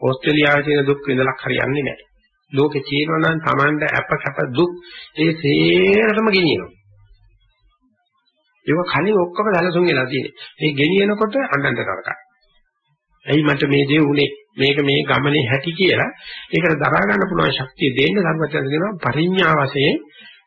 ඕස්ට්‍රේලියාවේ තියෙන දුක් විඳලා හරියන්නේ නැහැ. ලෝකේ තියෙනවා නම් Tamanda අප කැප දුක් ඒ සේරම ගෙනියනවා. ඒක කලින් ඔක්කොම දැලසුන් වෙලා තියෙන්නේ. ඒ ගෙනියනකොට අඬන්න කරකයි. ඇයි මට මේ දේ උනේ? මේක මේ ගමනේ හැටි කියලා ඒකට දරා ගන්න පුළුවන් ශක්තිය දෙන්න සර්වඥයන් දෙනවා පරිඥා වශයෙන්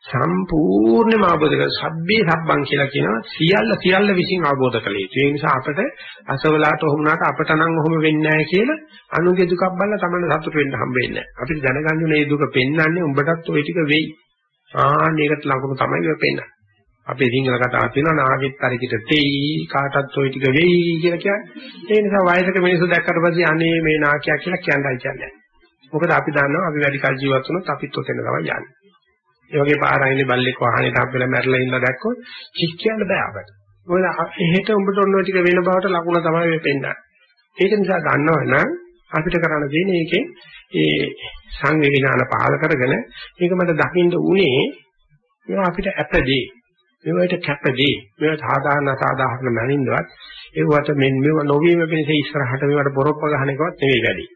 සම්පූර්ණයෙන්ම අවබෝධ කර සබ්බේ සබ්බං කියලා කියනවා සියල්ල සියල්ල විසින් අවබෝධ කළ යුතු. ඒ නිසා අපිට අසවලාට ඔහොම නාට අපට නම් ඔහොම වෙන්නේ නැහැ කියලා අනුගේ දුකක් බලලා තමයි සතුට වෙන්න හම්බෙන්නේ නැහැ. අපිට දැනගන්න ඕනේ මේ දුක පෙන්වන්නේ උඹටත් ওই ටික වෙයි. ආන්න ඒකට ලකුණු තමයි ඔය පෙන්වන්නේ. අපේ සිංහල කතාවක් තියෙනවා නාගෙත් පරිකිට තෙයි කාටත් ওই ටික වෙයි කියලා කියන්නේ. ඒ නිසා වයසක මිනිස්සු දැක්කට පස්සේ අනේ මේ නාකියා කියලා කියන්නයි කියන්නේ. මොකද අපි දන්නවා අපි වැඩි කල් ජීවත් වුණොත් අපිත් ඔතෙන් තමයි යන්නේ. ඒ වගේ පාරයිනේ බල්ලෙක් වාහනේට අප්පෙලා මැරලා ඉන්න දැක්කොත් කිස් කියන්න බෑ අපට. මොකද එහෙට උඹට ඔන්න ඔය ටික වෙන බවට ලකුණ තමයි මේ පෙන්නන්නේ. ඒක නිසා දන්නවනම් අපිට කරන්න තියෙන්නේ ඒකේ ඒ සංවේගීනාන පහල කරගෙන මේක මට දකින්න උනේ මේවා අපිට ඇපදී මේවට කැපදී මේවට සාධාරණ සාධාරණ මනින්වත් ඒවට මෙන්න මේව නොවීම පිණිස ඉස්සරහට මේවට පොරොප්ප ගන්න එකවත් නෙවෙයි වැඩි.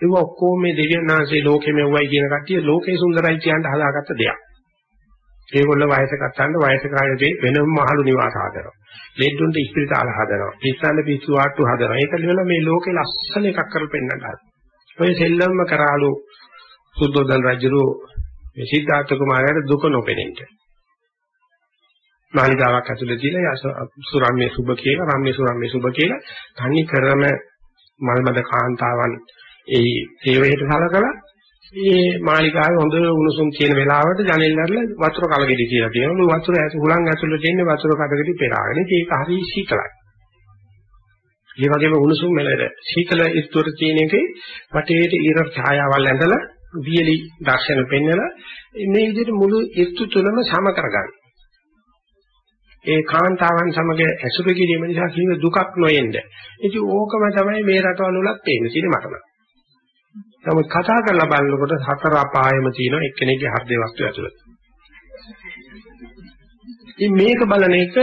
ඒක ඔක්කොම මේ දෙවියන් වහන්සේ ලෝකෙ මෙව්වයි කියන කට්ටිය ලෝකේ සුන්දරයි කියන හදාගත්ත දෙයක්. ඒගොල්ල වයසකට ගන්න වයස කාලේදී වෙනම මහලු නිවාස හදනවා. ලෙඩුන්ට ඉස්පිරිතාල හදනවා. පිස්සන්න පිස්සු ආට්ටු හදනවා. ඒක ලියලා මේ ලෝකේ ලස්සන එකක් කරලා පෙන්නන්න හදනවා. ඔය සෙල්ලම්ම කරාලු සුද්ධෝදන රජුරෝ මේ සිද්ධාර්ථ කුමාරයාට දුක නොපෙනෙන්න. මාලිගාවක් ඇතුලේ තියලා සුරම්මේ සුබ කියලා රම්මේ සුරම්මේ සුබ කියලා තනි කරම මල්මද කාන්තාවන් ඒ සේවයට සලකලා මේ මාලිගාවේ හොඳ උණුසුම් තියෙන වෙලාවට ජනෙල් අරලා වතුර කලගෙඩි කියලා තියෙනවා. මේ වතුර ඇතු හුලං ඇතුළේ තියෙන වතුර කඩගෙඩි පෙරාගෙන ඒක හරි සීතලයි. ඒ වගේම උණුසුම් මෙලෙද සීතල ඉස්තර තියෙන එකේ වටේට ඊර ඡායාවල් ඇඳලා වියලි දර්ශන පෙන්නලා මේ විදිහට මුළු ඉස්තු තුනම සම කරගන්න. ඒ කාන්තාවන් සමග ඇසුරු කිරීම නිසා කිසිම දුකක් නොයෙන්න. ඉතින් ඕකම තමයි මේ රටවල වලත් පේන්නේ තියෙන්නේ මට නම්. නමුත් කතා කරලා බලනකොට හතර අපායම තියෙන එක්කෙනෙක්ගේ හෘද වස්තු ඇතුළත. ඉතින් මේක බලන එක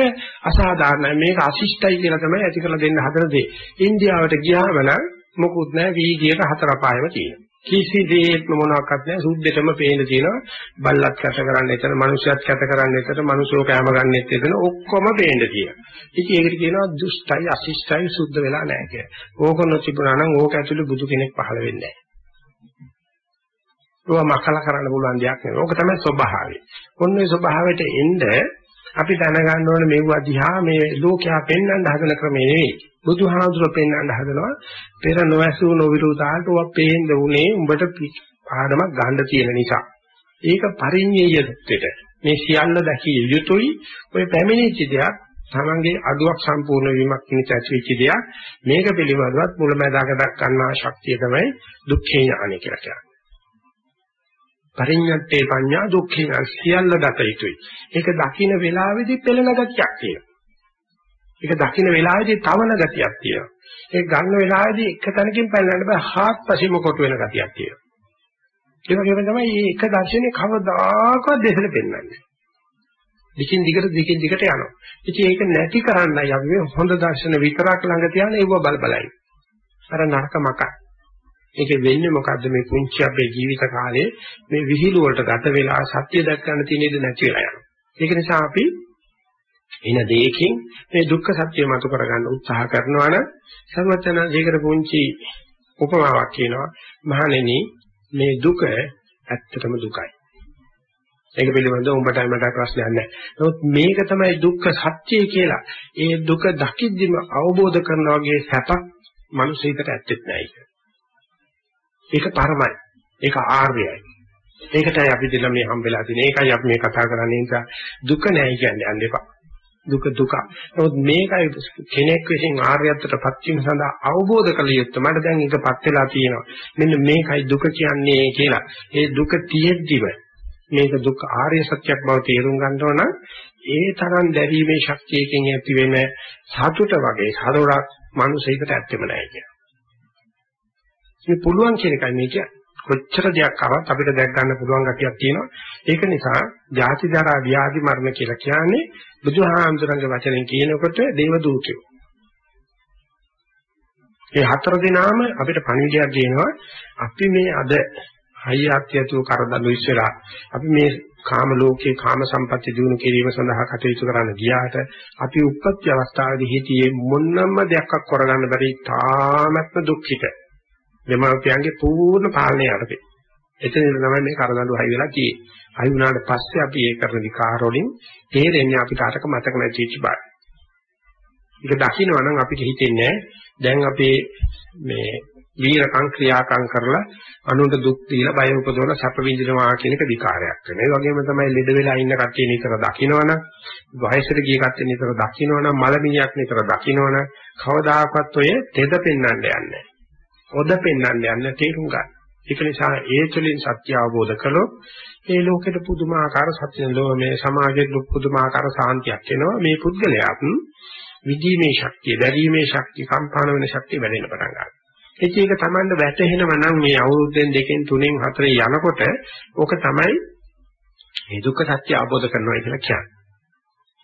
අසාධාරණයි මේක අශිෂ්ටයි කියලා තමයි ඇති කරලා දෙන්න හදන දේ. ඉන්දියාවට ගියාම නම් මොකුත් නැහැ වීදියේක හතර අපායම තියෙනවා. කිසි දෙයක්ම මොනවාක්වත් නැහැ සුද්ධෙටම පේන තියෙනවා බල්ලත් කැත කරන්න එතන මිනිස්සුත් කැත කරන්න එතන මිනිස්සෝ කැම ගන්නෙත් එතන ඔක්කොම පේන්න තියෙනවා ඉතින් ඒකට කියනවා දුෂ්ටයි අශිෂ්ටයි සුද්ධ වෙලා නැහැ කියලා ඕක නොතිබුණා නම් ඕක ඇතුලේ බුදු කෙනෙක් පහළ වෙන්නේ නැහැ ඒවා මකලා කරන්න පුළුවන් දෙයක් නෙවෙයි ඕක තමයි ස්වභාවය ඔන්න ඒ ස්වභාවයට එන්න අපි දැනගන්න ඕනේ මේවා දිහා මේ ලෝකයා පෙන්වන්න හදන ක්‍රමේ නෙවෙයි. බුදුහාමුදුරුවෝ පෙන්වන්න හදනවා පෙර නොඇසූ නොවිරුදාට ඔවා පේන්න උනේ උඹට ආඩමක් ගන්න තියෙන නිසා. ඒක පරිඤ්ඤය දෙට මේ සියල්ල දැකිය යුතුයි. ඔය පැමිණිච්ච දෙයක් තමන්ගේ අඩුවක් සම්පූර්ණ වීමක් නිසා ඇතිවෙච්ච දෙයක්. මේක පිළිබඳවත් මුලැමැදාක දක්වන්නා ශක්තිය තමයි දුක්ඛේ ඥානය කියලා කියන්නේ. පරිඤ්ඤත්තේ පඤ්ඤා දුක්ඛින සියල්ල දත යුතුයි. ඒක දකින්න වෙලාවේදී පෙළෙන ගතියක් තියෙනවා. ඒක දකින්න වෙලාවේදී තවන ගතියක් තියෙනවා. ඒක ගන්න වෙලාවේදී එක තැනකින් පැනලන්න බෑ හාත්පසින්ම කොට වෙන ගතියක් තියෙනවා. ඒ වගේම තමයි මේ එක දර්ශනේ කවදාකවත් දෙහෙල පෙන්වන්නේ. දිගින් දිගට දිගින් දිගට යනවා. ඉතින් ඒක නැති කරන්නයි අපි හොඳ දර්ශන විතරක් ළඟ තියාන ඒව බල බලයි. අර නරක මකයි. ඒකේ වෙන්නේ මොකද්ද මේ කුංචි අපේ ජීවිත කාලේ මේ විහිළු වලට ගත වෙලා සත්‍ය දැක් ගන්න තියෙන ඉඩ නැති වෙලා යනවා. ඒක නිසා අපි එන දෙයකින් මේ දුක්ඛ සත්‍ය මතු කරගන්න උත්සාහ කරනවා නම් සර්වචන ජීකර පුංචි උපමාවක් කියනවා මහණෙනි මේ දුක ඇත්තටම දුකයි. ඒක පිළිබඳව උඹටයි මට ප්‍රශ්නයක් නැහැ. නමුත් මේක තමයි දුක්ඛ සත්‍යය කියලා. ඒ දුක දකිද්දිම අවබෝධ කරනවා වගේ සැපක් මිනිසෙකට ඇත්තෙත් නැහැ. ඒක පරමයි. ඒක ආර්යයි. ඒකටයි අපි දෙල මේ හම්බෙලා තියෙන්නේ. ඒකයි අපි මේ කතා කරන්නේ නිසා දුක නැහැ කියන්නේ යන්න එපා. දුක දුක. නමුත් මේකයි කෙනෙක් විසින් ආර්යත්වයටපත් වීම සඳහා අවබෝධ කළ යුත්තේ. මට දැන් ඒකපත් වෙලා තියෙනවා. මෙන්න මේකයි දුක කියන්නේ කියලා. ඒ දුක තියෙද්දිම මේක දුක් ආර්ය සත්‍යයක් බව තේරුම් ගන්නව නම් ඒ තරම් දැරීමේ ශක්තියකින් ඇති වෙන සතුට වගේ සරෝරක් මිනිසෙකට ඇත්තෙම නැහැ කියන. මේ පුළුවන් කියන එකයි මේ කියන්නේ. කොච්චර දෙයක් ආවත් අපිට දැක් ගන්න පුළුවන් ගතියක් තියෙනවා. ඒක නිසා ජාති ජරා ව්‍යාධි මරණ කියලා කියන්නේ බුදුහාමුදුරන්ගේ වචනෙන් කියනකොට දේව දූතයෝ. ඒ හතර දිනාම අපිට පණිවිඩයක් දෙනවා අපි මේ අද හයියත්‍යතු කරදළු ඉස්සලා අපි මේ කාම ලෝකේ කාම සම්පatti දිනු කිරීම සඳහා කටයුතු කරන්න ගියාට අපි උප්පත්ති අවස්ථාවේදී හිතියේ මොනම දෙයක් කරගන්න බැරි තාමත්ම දුක්ඛිත දෙමාපියන්ගේ පූර්ණ පාලනය යටතේ එතන තමයි මේ කරදළු හයි වෙලා තියෙන්නේ. හයි වුණාට පස්සේ අපි ඒ කරන විකාර වලින් තේරෙන්නේ අපිට අරක මතක නැතිච්ච බව. ඒක දකින්න නම් අපිට හිතෙන්නේ දැන් අපේ මේ වීරකම් ක්‍රියාකම් කරලා අනුන්ට දුක් දීලා බය උපදවන සැප විඳිනවා කියන එක විකාරයක් වෙනවා. ඒ වගේම තමයි ලෙඩ වෙලා ඉන්න කට්ටිය නිතර දකින්නවනම් වයසට ගිය කට්ටිය නිතර දකින්නවනම් මලමිණියක් නිතර දකින්නවනම් කවදාකවත් ඔය තෙද පෙන්වන්න යන්නේ නැහැ. ඔද පෙන්වන්න යන්න තේරුම් ගන්න. ඒක නිසා ඒ තුළින් සත්‍ය අවබෝධ කළොත් ඒ ලෝකෙට පුදුමාකාර සත්‍ය ලෝමේ සමාජයේ පුදුමාකාර සාන්තියක් එනවා. මේ පුද්ගලයාත් විදීමේ ශක්තිය, දැරීමේ ශක්තිය, කම්පාන වෙන ශක්තිය වැඩෙන්න පටන් ගන්නවා. ඒක ඒක Tamanda වැටහෙනව නම් මේ අවුරුද්දෙන් දෙකෙන් තුනෙන් හතරේ යනකොට ඕක තමයි මේ දුක්ඛ සත්‍ය අවබෝධ කරනවා කියලා කියන්නේ.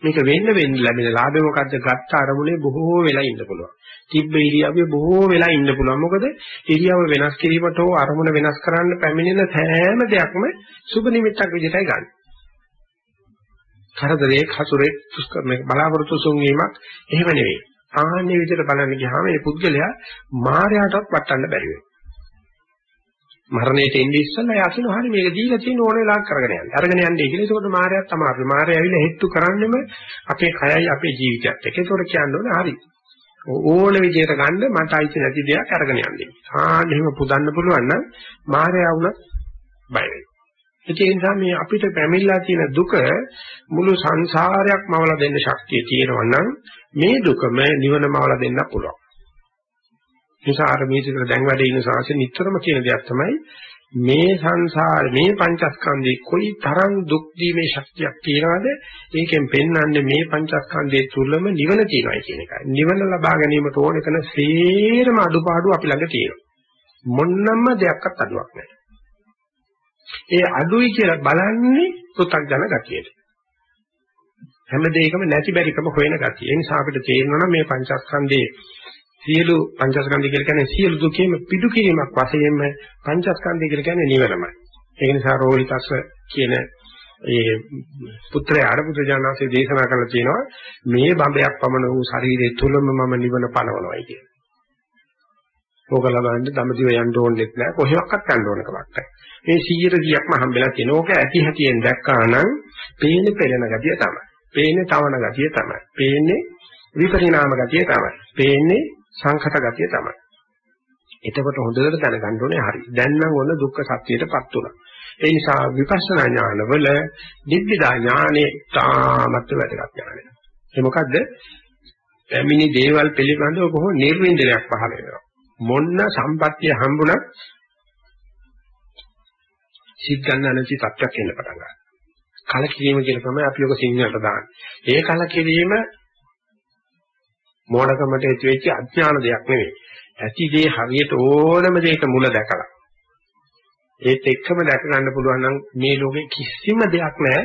මේක වෙන්න වෙන්න ලැබෙන ලාභය මොකද්ද? ගත්ත අරමුණේ බොහෝ වෙලා ඉන්න පුළුවන්. තිබ්බ ඉරියව්වේ බොහෝ වෙලා ඉන්න පුළුවන්. මොකද ඉරියව්ව වෙනස් කිරීමට හෝ අරමුණ වෙනස් කරන්න පැමිණෙන සෑම දෙයක්ම සුබ නිමිත්තක් විදිහටයි ගන්න. කරදරේ හසුරේ මේ බලාපොරොත්තු සුන්වීමක් එහෙම නෙවෙයි. ආන්නේ විදිහට බලන්න ගියාම මේ පුද්ගලයා මායයටත් වටන්න බැරි වෙනවා. මරණයට එන්නේ ඉස්සෙල්ලා යකින හරි මේක දීලා තියෙන ඕන වෙලාවක කරගෙන යන්න. අරගෙන යන්නේ කියලා. ඒකෝට මායයත් තමයි. මායය ඇවිල්ලා හෙට්ටු කරන්නෙම අපේ කයයි අපේ ජීවිතයත් එක්ක. ඒකෝට කියන්නේ හරි. ඕන විදිහට ගන්න මට අයිති නැති දෙයක් අරගෙන යන්නේ. ආන්න එහෙම පුදන්න පුළුවන් නම් මායය වුණත් බය වෙයි. ඒ නිසා මේ අපිට පැමිණලා තියෙන දුක මුළු සංසාරයක්ම අවලා දෙන්න ශක්තිය තියෙනවා නම් මේ දුකම නිවනමවලා දෙන්න පුළුවන්. නිසා අර මේ විදිහට දැන් වැඩ ඉන්න සාසෙ නිතරම කියන දෙයක් තමයි මේ සංසාර මේ පංචස්කන්ධේ කොයි තරම් දුක් දීමේ ශක්තියක් තියනවද? ඒකෙන් පෙන්වන්නේ මේ පංචස්කන්ධයේ තුලම නිවන තියෙනවා කියන එකයි. නිවන ලබා ගැනීමට ඕන කරන සේරම අඩුපාඩු අපි ළඟ තියෙනවා. මොන්නම්ම දෙයක්වත් අඩුවක් නැහැ. ඒ අඩුයි කියලා බලන්නේ පෘථග්ජන ගතියට. හැම දෙයකම නැති බැරිකම හොයන ගතිය. ඒ නිසා අපිට තේරෙනවා මේ පංචස්කන්ධයේ සියලු පංචස්කන්ධය කියලා කියන්නේ සියලු දුකේම පිටු කිරීමක් වශයෙන්ම පංචස්කන්ධය කියලා කියන්නේ නිවනමයි. ඒක නිසා රෝහිතස්ස කියන ඒ පුත්‍රයා අරබුදජානසේ දේශනා කරලා තියෙනවා මේ බඹයක් පමණ වූ ශරීරය තුලම මම නිවන පනවනවායි කියන. ඕක ලබන්න දඹදිව යන්න ඕනෙත් නෑ කොහෙවත් යන්න ඕන කමක් නෑ. මේ 100%ක්ම හම්බෙලා තියෙන ඕක ඇති හැටියෙන් දැක්කා නම් පේන්නේ පෙළෙන ගතිය තමයි. පේන්නේ තවන ගතිය තමයි. පේන්නේ විපරිණාම ගතිය තමයි. පේන්නේ සංකත ගතිය තමයි. එතකොට හොඳට දැනගන්න ඕනේ හරි. දැන් නම් ඔන්න දුක්ඛ සත්‍යයටපත් උනා. ඒ නිසා විපස්සනා ඥානවල නිබ්බිදා ඥානේ තාමත් වැදගත් ඥානය. ඒ මොකද්ද? පැමිණි දේවල් පිළිබඳව බොහෝ නිර්වින්දනයක් පහළ වෙනවා. මොන්න සම්පත්තිය හම්බුණත් සිත් ගන්න නැති තත්ත්වයක් එන්න පටන් ගන්නවා. කලකිරීම කියන තමයි අපි ඔක සිංහලට දාන්නේ. ඒ කලකිරීම මෝඩකමට හේතු වෙච්ච අඥාන දෙයක් නෙවෙයි. ඇති දේ හරියට ඕනම දෙයක මුල දැකලා. ඒත් එක්කම දැක ගන්න පුළුවන් නම් මේ ලෝකේ කිසිම දෙයක් නැහැ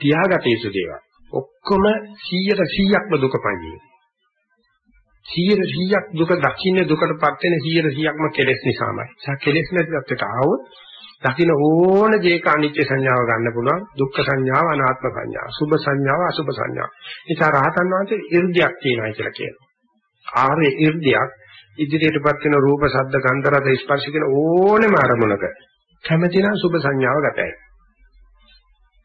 තියාගත යුතු දේවල්. ඔක්කොම 100ට 100ක්ම දුක පංජේ. 100ට 100ක් දුක දකින්න දුකටපත් වෙන 100ට 100ක්ම කෙලෙස් නිසාමයි. ඒ කෙලෙස් නැති තත්ත්වයට ආවොත් දකින්න ඕන දේක අනිත්‍ය සංඥාව ගන්න පුළුවන්. දුක්ඛ සංඥාව අනාත්ම සංඥාව සුභ සංඥාව අසුභ සංඥාව. නිසා රහතන් වහන්සේ 이르දියක් කියනවා කියලා කියනවා. ආර්ය 이르දියක් ඉදිරියටපත් වෙන රූප ශබ්ද ගන්ධ රස ස්පර්ශ කියන ඕනෙම අරමුණක කැමති නම් සුභ සංඥාව ගතයි.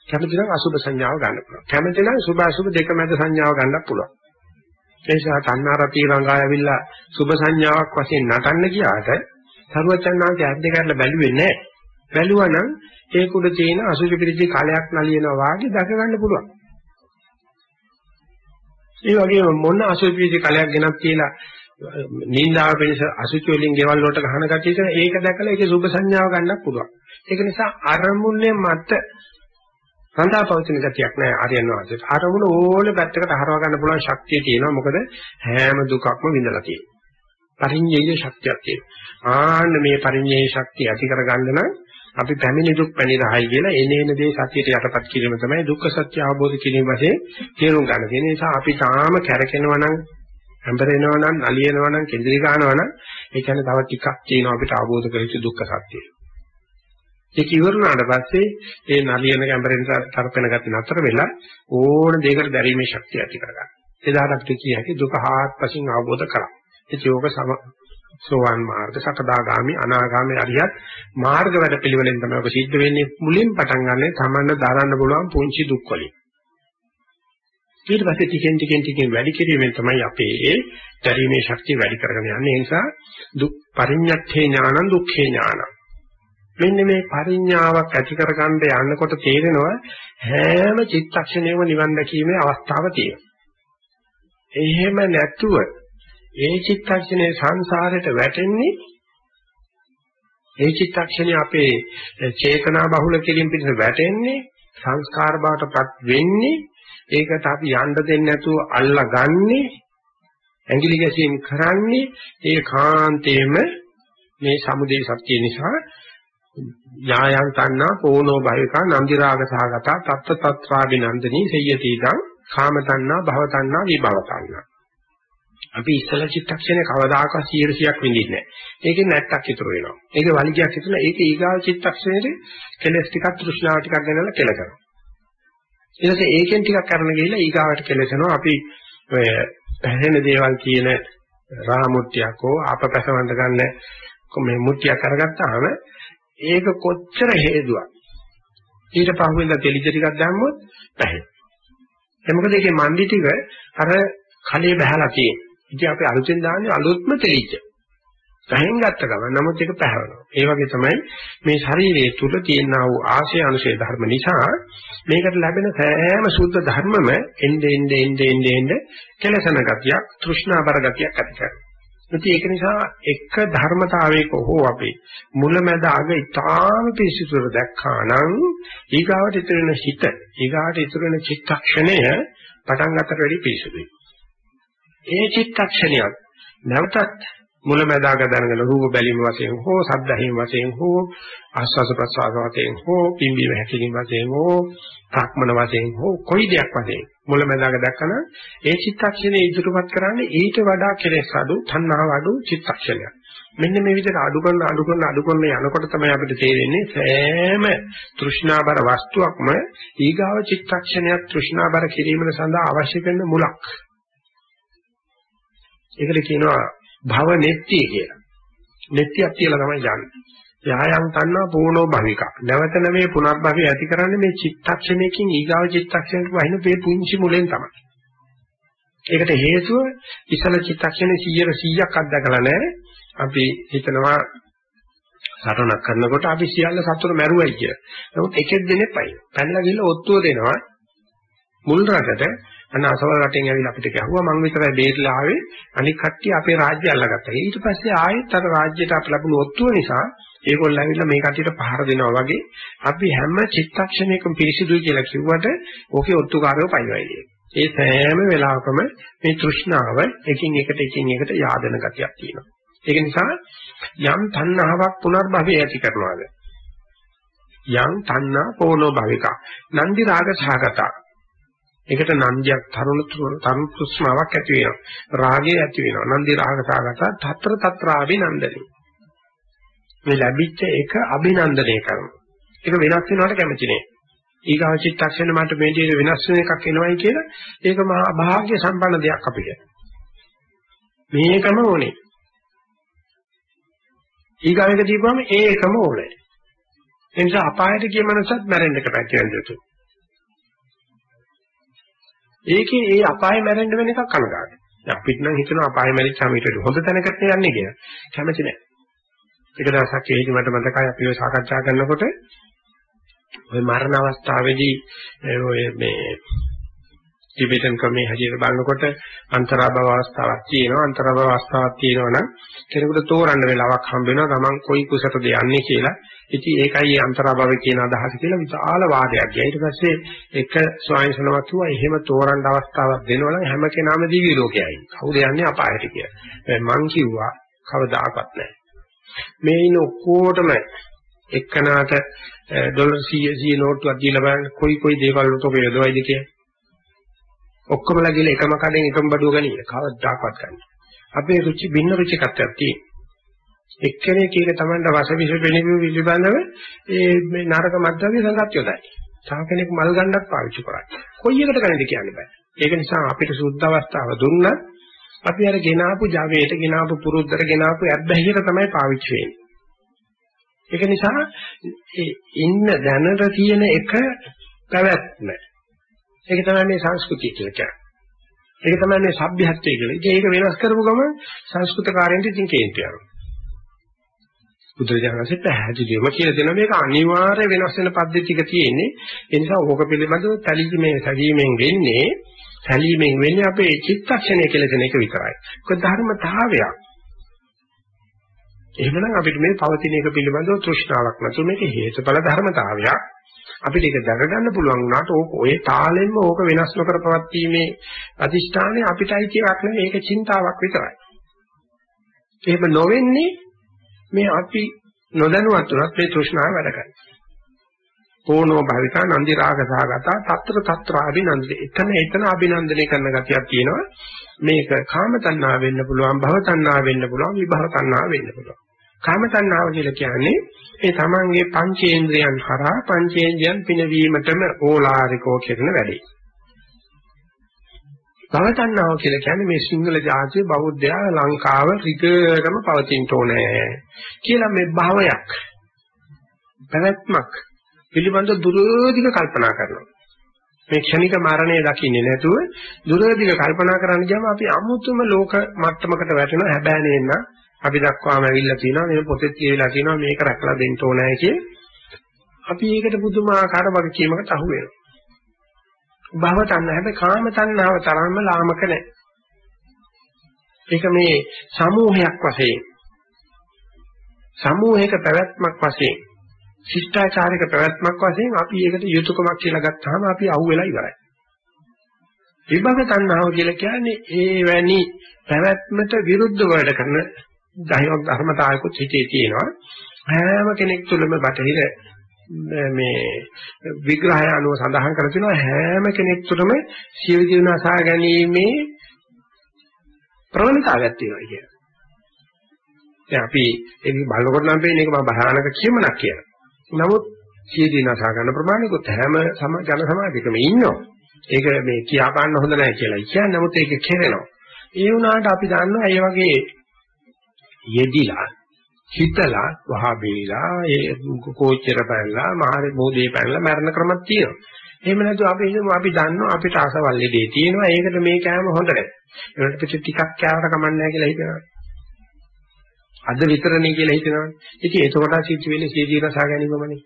කැමති නම් අසුභ සංඥාව ගන්න පුළුවන්. කැමති නම් සුභ අසුභ දෙක මැද සංඥාව ගන්නත් පුළුවන්. ඒ නිසා තණ්හාරති රංගායවිලා සුභ සංඥාවක් වශයෙන් නටන්න ගියාට සරුවචන් වහන්සේ අධ්‍යය කරලා බැලුවේ නැහැ. බැලුවා නම් ඒක උඩ තියෙන අසුචි පිරිචි කලයක් නලියනවා වාගේ දැක ගන්න පුළුවන්. ඒ වගේම මොන අසුචි පිරිචි කලයක් ගෙනත් කියලා නින්දාව පිණිස අසුචි වලින් ගෙවල් වලට ගහන ගැටිය කරන ඒක දැකලා ඒකේ සුභ සංඥාව ගන්නත් පුළුවන්. ඒක නිසා අරමුණේ මත සඳහාපවතින ගතියක් නැහැ ආර්යයන් වහන්සේට. අරමුණ ඕනේ පැත්තකට හරව ගන්න පුළුවන් ශක්තිය තියෙනවා. මොකද හැම දුකක්ම විඳලා තියෙනවා. පරිඤ්ඤය ශක්තියක් තියෙනවා. ආන්න මේ පරිඤ්ඤය ශක්තිය ඇති කරගන්න නම් අපි පැමිණි දුක් පැනිරහයි කියලා එනේන දේ සත්‍යයට යටපත් කිරීම තමයි දුක්ඛ සත්‍ය අවබෝධ කිරීම වශයෙන් තේරුම් ගන්න. ඒ නිසා අපි තාම කැරකෙනවා නම් හැඹරෙනවා නම්, නලියනවා නම්, කෙඳිරි ගන්නවා නම් ඒ කියන්නේ තව ටිකක් තියෙනවා අපිට අවබෝධ කරගන්න දුක්ඛ සත්‍යය. ඒක ඉවරුනාට පස්සේ ඒ නලියන කැඹරෙන් තරපෙන ගති නතර වෙලා ඕන දෙයකට දැරීමේ ශක්තිය ඇති කරගන්න. එදාට අපිට කිය හැකි දුක හාත්පසින් අවබෝධ කරගන්න. ඒ යෝග සම සෝවාන් මාර්ග, සකදාගාමි, අනාගාමි, අරියත් මාර්ග වැඩ පිළිවෙලෙන් තමයි ඔබ සිද්ධ වෙන්නේ. මුලින් පටන් ගන්න තමන්න දරන්න පුළුවන් පුංචි දුක් වලින්. ඊට පස්සේ ටිකෙන් ටිකෙන් ටිකෙන් වැඩි කිරීමෙන් තමයි අපේ ඒ දැරීමේ ශක්තිය වැඩි කරගෙන යන්නේ. ඒ නිසා දුක් පරිඤ්ඤත්තේ ඥානං දුක්ඛේ ඥානං. මෙන්න මේ පරිඥාවක් ඇති කරගන්න යනකොට තේරෙනවා හැම චිත්තක්ෂණයම නිවන් දැකීමේ අවස්ථාව තියෙනවා. එහෙම නැතුව ඒ චිත්තක්ෂණයේ සංසාරයට වැටෙන්නේ ඒ චිත්තක්ෂණේ අපේ චේතනා බහුල කිරීම පිණිස වැටෙන්නේ සංස්කාර බවටපත් වෙන්නේ ඒකට අපි යන්න දෙන්නේ නැතුව අල්ලගන්නේ ඇඟිලි ගැසීම් කරන්නේ ඒ කාන්තේම මේ සමුදේ සත්‍ය නිසා යායන් තණ්හා පෝනෝ භයකා නන්දි රාග සහගතා තත්ත තත්‍රාබිනන්දනී සයති දං කාම තණ්හා භව තණ්හා විභව තණ්හා. අපි ඉස්සල චිත්තක්ෂණේ කවදාකවත් 100ක් විඳින්නේ නැහැ. ඒකේ නැත්තක් ඉතුරු වෙනවා. ඒකේ වලිගයක් ඉතුරු ඒක ඊගාව චිත්තක්ෂණේ කෙලස් ටිකක් තෘෂ්ණාව ටිකක් ගන්නලා කෙල කරනවා. ඊට පස්සේ ඒකෙන් ටිකක් කරන ගිහිල්ලා ඊගාවට කෙලසනවා අපි ඔය පැහැෙන දේවල් කියන රාමුට්ටියක් හෝ අපපැසවන්න ගන්න මේ මුට්ටියක් අරගත්තාම ඒක කොච්චර හේදුවක් ඊට පහුවෙන්ද තෙලිජ ටිකක් දැම්මොත් පැහැ. ඒ මොකද ඒකේ මන්දි ටික අර කලේ බහලා තියෙන. ඉතින් අපි අලුතෙන් දාන්නේ අලුත්ම තෙලිජ. ගහෙන් ගත්ත ගමන් නමුත් ඒක පැහැවෙනවා. ඒ වගේ තමයි මේ ශරීරයේ තුල තියෙනා වූ ආශය අනුශේ ධර්ම නිසා මේකට ලැබෙන සෑම සුද්ධ ධර්මම එnde ende ende ende ende කෙලසන ගතියක්, තෘෂ්ණාබර ගතියක් ඇති කරනවා. ඉතින් ඒක නිසා එක ධර්මතාවයක හෝ අපේ මුලැමැද අග ඊටාම පිසිතුර දැක්කා නම් ඊගාවට ඉතුරු වෙන හිත, ඊගාවට ඉතුරු වෙන චිත්තක්ෂණය පටන් ගන්නට වැඩි පිසිදුයි. ඒ චිත්තක්ෂණයක්. නැවතත් මුලැමැදාක දැනගෙන රූප බැලීම වශයෙන් හෝ ශබ්ද ඇහිම වශයෙන් හෝ ආස්වාස ප්‍රසආස වශයෙන් හෝ පිම්බීම හැකිලිම වශයෙන් හෝ තාක්මන වශයෙන් හෝ කොයි දෙයක් වශයෙන් මුලැමැදාක දැක්කම ඒ චිත්තක්ෂණය ඉදිරිපත් කරන්නේ ඊට වඩා කෙලෙස් අඩු තණ්හාව අඩු චිත්තක්ෂණයක්. මෙන්න මේ විදිහට අඩු කරන අඩු කරන අඩු කරන යනකොට තමයි අපිට තේරෙන්නේ සෑම තෘෂ්ණාබර වස්තුවක්ම ඊගාව චිත්තක්ෂණයක් තෘෂ්ණාබර කිරීම සඳහා අවශ්‍ය කරන මුලක්. ඒකට කියනවා භව නෙත්‍ය කියලා. නෙත්‍යයක් කියලා තමයි යන්නේ. යායන් තන්නා පූර්ණෝ භවික. නැවත නැමේ පුනර්භවය ඇති කරන්නේ මේ චිත්තක්ෂණයකින් ඊගාව චිත්තක්ෂණයට වහින මේ පුංචි මුලෙන් තමයි. ඒකට හේතුව ඉසල චිත්තක්ෂණේ 100 100ක් අත්දකලා නැහැ. අපි හිතනවා සටනක් කරනකොට අපි සියල්ල සතුට මැරුවයි කියලා. නමුත් එකෙක් දෙන්නේ පයි. පැනලා ගිහලා ඔත්තුව දෙනවා මුල් රටට අන්න අසවල් රටෙන් ඇවිල්ලා අපිට ගැහුවා මං විතරයි බේරලා ආවේ අනික කට්ටිය අපේ රාජ්‍ය අල්ලගත්තා. ඊට පස්සේ ආයෙත් අර රාජ්‍යයට අපි ලැබුණු ඔත්තුව නිසා ඒගොල්ලෝ ඇවිල්ලා මේ කට්ටියට පහර දෙනවා වගේ අපි හැම චිත්තක්ෂණයකම පිරිසිදුයි කියලා කිව්වට ඕකේ ඔත්තුකාරයෝ පයිවයි. ඒ සෑම වෙලාවකම මේ තෘෂ්ණාව එකින් එකට එකින් එකට yaadena ගතියක් තියෙනවා. ඒක නිසා යම් තණ්හාවක් පුනර්භවය ඇති කරනවාද යම් තණ්හා පොනෝ භවිකා නන්දි රාග සහගතා ඒකට නන්දියක් තරුණ තරු කුස්මාවක් ඇති වෙනවා. රාගය ඇති වෙනවා. නන්දි රාග සාගත තතර තත්‍රාභි නන්දනේ. මේ ලැබිච්ච එක අභිනන්දනය කරනවා. ඒක වෙනස් වෙනවට කැමති නෑ. ඊගාව චිත්තක්ෂණ මට මේ දේ වෙනස් වෙන එකක් එනවයි කියලා ඒක මහා භාග්‍ය සම්පන්න දෙයක් අපිට. මේකම ඕනේ. ඊගාව එක දීපුවම ඒකම ඕනේ. ඒ නිසා අපායට ගිය මනසත් මැරෙන්නට පැති වෙන දෙතු. ඒකේ ඒ අපාය මැරෙන්න වෙන එකක් කනගාටු. දැන් අපිට නම් හිතනවා අපාය මැරිච්චාම ඊට හොඳ තැනකට යන්නේ කියලා. කැමති නැහැ. ඒක දවසක් ඒකේ මට මතකයි අපි ඔය සාකච්ඡා කරනකොට ඔය මරණ අවස්ථාවේදී ඔය මේ ටිබෙටන් ක්‍රමයේ හැටියට බලනකොට අන්තරාභව අවස්ථාවක් තියෙනවා. අන්තරාභව අවස්ථාවක් තියෙනවා නම් කෙනෙකුට තෝරන්න වෙලාවක් හම්බ වෙනවා. තමන් කොයි කුසටද යන්නේ කියලා. ඉතින් ඒකයි අන්තරාභව කියන අදහස කියලා විශාල වාදයක් ගියා. ඊට පස්සේ එක ස්වයංසනවත් කිව්වා එහෙම තෝරන්න අවස්ථාවක් දෙනවා නම් හැම කෙනාම දිවි ලෝකයයි. කවුද යන්නේ අපායට කියලා. මං කිව්වා කවදාකවත් නැහැ මේ ඉන්න ඔක්කොටම එක්කනාට eh, ඩොලර් 100 100 නෝට්ටුවක් දීලා බලන්න කොයි කොයි දේවල් වලට ඔබ යොදවයිද කියලා. ඔක්කොමලා ගිහලා එකම කඩෙන් එකම බඩුව ගනින්න කවදාකවත් ගන්න. අපේ රුචි භින්න රුචිකත්වයක් තියෙනවා. එක්කෙනෙක් එක තමන්ට වසවිස පිළිබිඹු පිළිබඳව ඒ මේ නරක මද්ද්‍රව්‍ය සංගත යොදයි. තව කෙනෙක් මල් ගන්නත් පාවිච්චි කරන්නේ. කොයි එකට ගන්නද කියන්න බෑ. ඒක නිසා අපිට සුද්ධ අවස්ථාව දුන්නා අපි අර ගෙනාපු ජවයට ගෙනාපු පුරුද්දට ගෙනාපු ඇබ්බැහියට තමයි පාවිච්චි වෙන්නේ. ඒක නිසා ඉන්න දැනට තියෙන එක පැවැත්ම. ඒක තමයි මේ සංස්කෘතිය කියලා කියන්නේ. ඒක තමයි මේ සભ્યත්වය කියලා. ඉතින් ඒක වෙනස් කරපු ගමන් සංස්කෘතකාරයන්ට ඉතින් කේන්ති යනවා. බුදුරජාණන්සේ පැහැදිලිවම කියලා දෙනවා මේක අනිවාර්ය වෙනස් වෙන පද්ධතියක තියෙන්නේ. ඒ නිසා ඕක පිළිබඳව තැලීමේ සැදීමෙන් වෙන්නේ සැලීමෙන් වෙන්නේ අපේ චිත්තක්ෂණය කියලා දෙන එක විතරයි. ඒක ධර්මතාවයක්. එහෙමනම් අපිට මේ පවතින එක පිළිබඳව තෘෂ්ණාවක් නැතු මේක හේතුඵල ධර්මතාවයක්. අපිට ඒක දැනගන්න පුළුවන් වුණාට ඕක ඔය තාලෙන්ම ඕක වෙනස් නොකර පවත්ීමේ අදිෂ්ඨානය අපිටයි කියවක් නෙවෙයි ඒක චින්තාවක් විතරයි. එහෙම නොවෙන්නේ මේ අපි නොදැනුවත් උනත් මේ තෘෂ්ණාව වැඩ කරනවා. පෝනෝ භවිකා නන්දි රාග සහගත తත්‍ර తත්‍ර අභිනන්දේ එතන එතන අභිනන්දනය කරන ගතියක් තියෙනවා මේක කාම තණ්හා වෙන්න පුළුවන් භව තණ්හා වෙන්න පුළුවන් විභව තණ්හා වෙන්න පුළුවන් කාම තණ්හාව කියලා කියන්නේ ඒ තමන්ගේ පංචේන්ද්‍රයන් හරහා පංචේන්ද්‍රයන් පිනවීමටම ඕලාරිකෝ කරන වැඩේ භව තණ්හාව කියලා කියන්නේ මේ සිංහල ජාතිය බෞද්ධයා ලංකාව රිකරම පවතින්න ඕනේ කියලා මේ භවයක් පැවැත්මක් පිළිබඳ දුරදිග කල්පනා කරනවා. මේ ක්ෂණික මරණය දකින්නේ නැතුව දුරදිග කල්පනා කරන්න ගියාම අපි අමුතුම ලෝක මට්ටමකට වැටෙනවා හැබැයි නේන්න අපි දක්වාම ඇවිල්ලා තියෙනවා මේ පොතේ කියලා තියෙනවා මේක රැකලා දෙන්න ඕනෑ කිය. අපි ඒකට පුදුමාකාර වගකීමකට අහු වෙනවා. භව තණ්හා හැබැයි කාම තණ්හාව තරම්ම ලාමක නැහැ. ඒක මේ සමූහයක් වශයෙන් සමූහයක පැවැත්මක් වශයෙන් ශිෂ්ටාචාරික පැවැත්මක් වශයෙන් අපි ඒකට යුතුයකමක් කියලා ගත්තාම අපි අහුවෙලා ඉවරයි. විභව තණ්හාව කියලා කියන්නේ ඒ වැනි පැවැත්මට විරුද්ධ වැඩ කරන ධෛර්යයක් ධර්මතාවයකුත් හිතේ තියෙනවා. හැම කෙනෙක් තුළම බටහිර මේ විග්‍රහය අනුව සඳහන් කර තිනවා හැම කෙනෙක් තුළම සියලු ජීවනසා ගැනීමේ ප්‍රවණතාවයක් තියෙනවා කියන්නේ. දැන් අපි ඒක බලනකොට නම් පේන්නේ ඒක මම භයානක කියමනක් කියලා. නමුත් සීදී නසා ගන්න ප්‍රමාණිකුත් හැම ජන සමාජයකම ඉන්නවා. ඒක මේ කියා ගන්න හොඳ නැහැ කියලා කියන්නේ. නමුත් ඒක කෙරෙනවා. ඒ වුණාට අපි දන්නවා ඒ වගේ යෙදිලා හිතලා වහ බේලා ඒ කෝච්චර පැනලා මහරේ බෝධිය පැනලා මරණ ක්‍රමක් තියෙනවා. එහෙම නැතු අපි හිතමු අපි දන්නවා අපිට අසවල් දෙේ තියෙනවා. ඒකට මේ කෑම හොඳ නැහැ. ඒකට පිට ටිකක් කෑවට කමක් නැහැ කියලා හිතනවා. අද විතරනේ කියලා හිතනවා. ඉතින් ඒකකොට සිද්ධ වෙන්නේ සීදී රසා ගැනීමමනේ.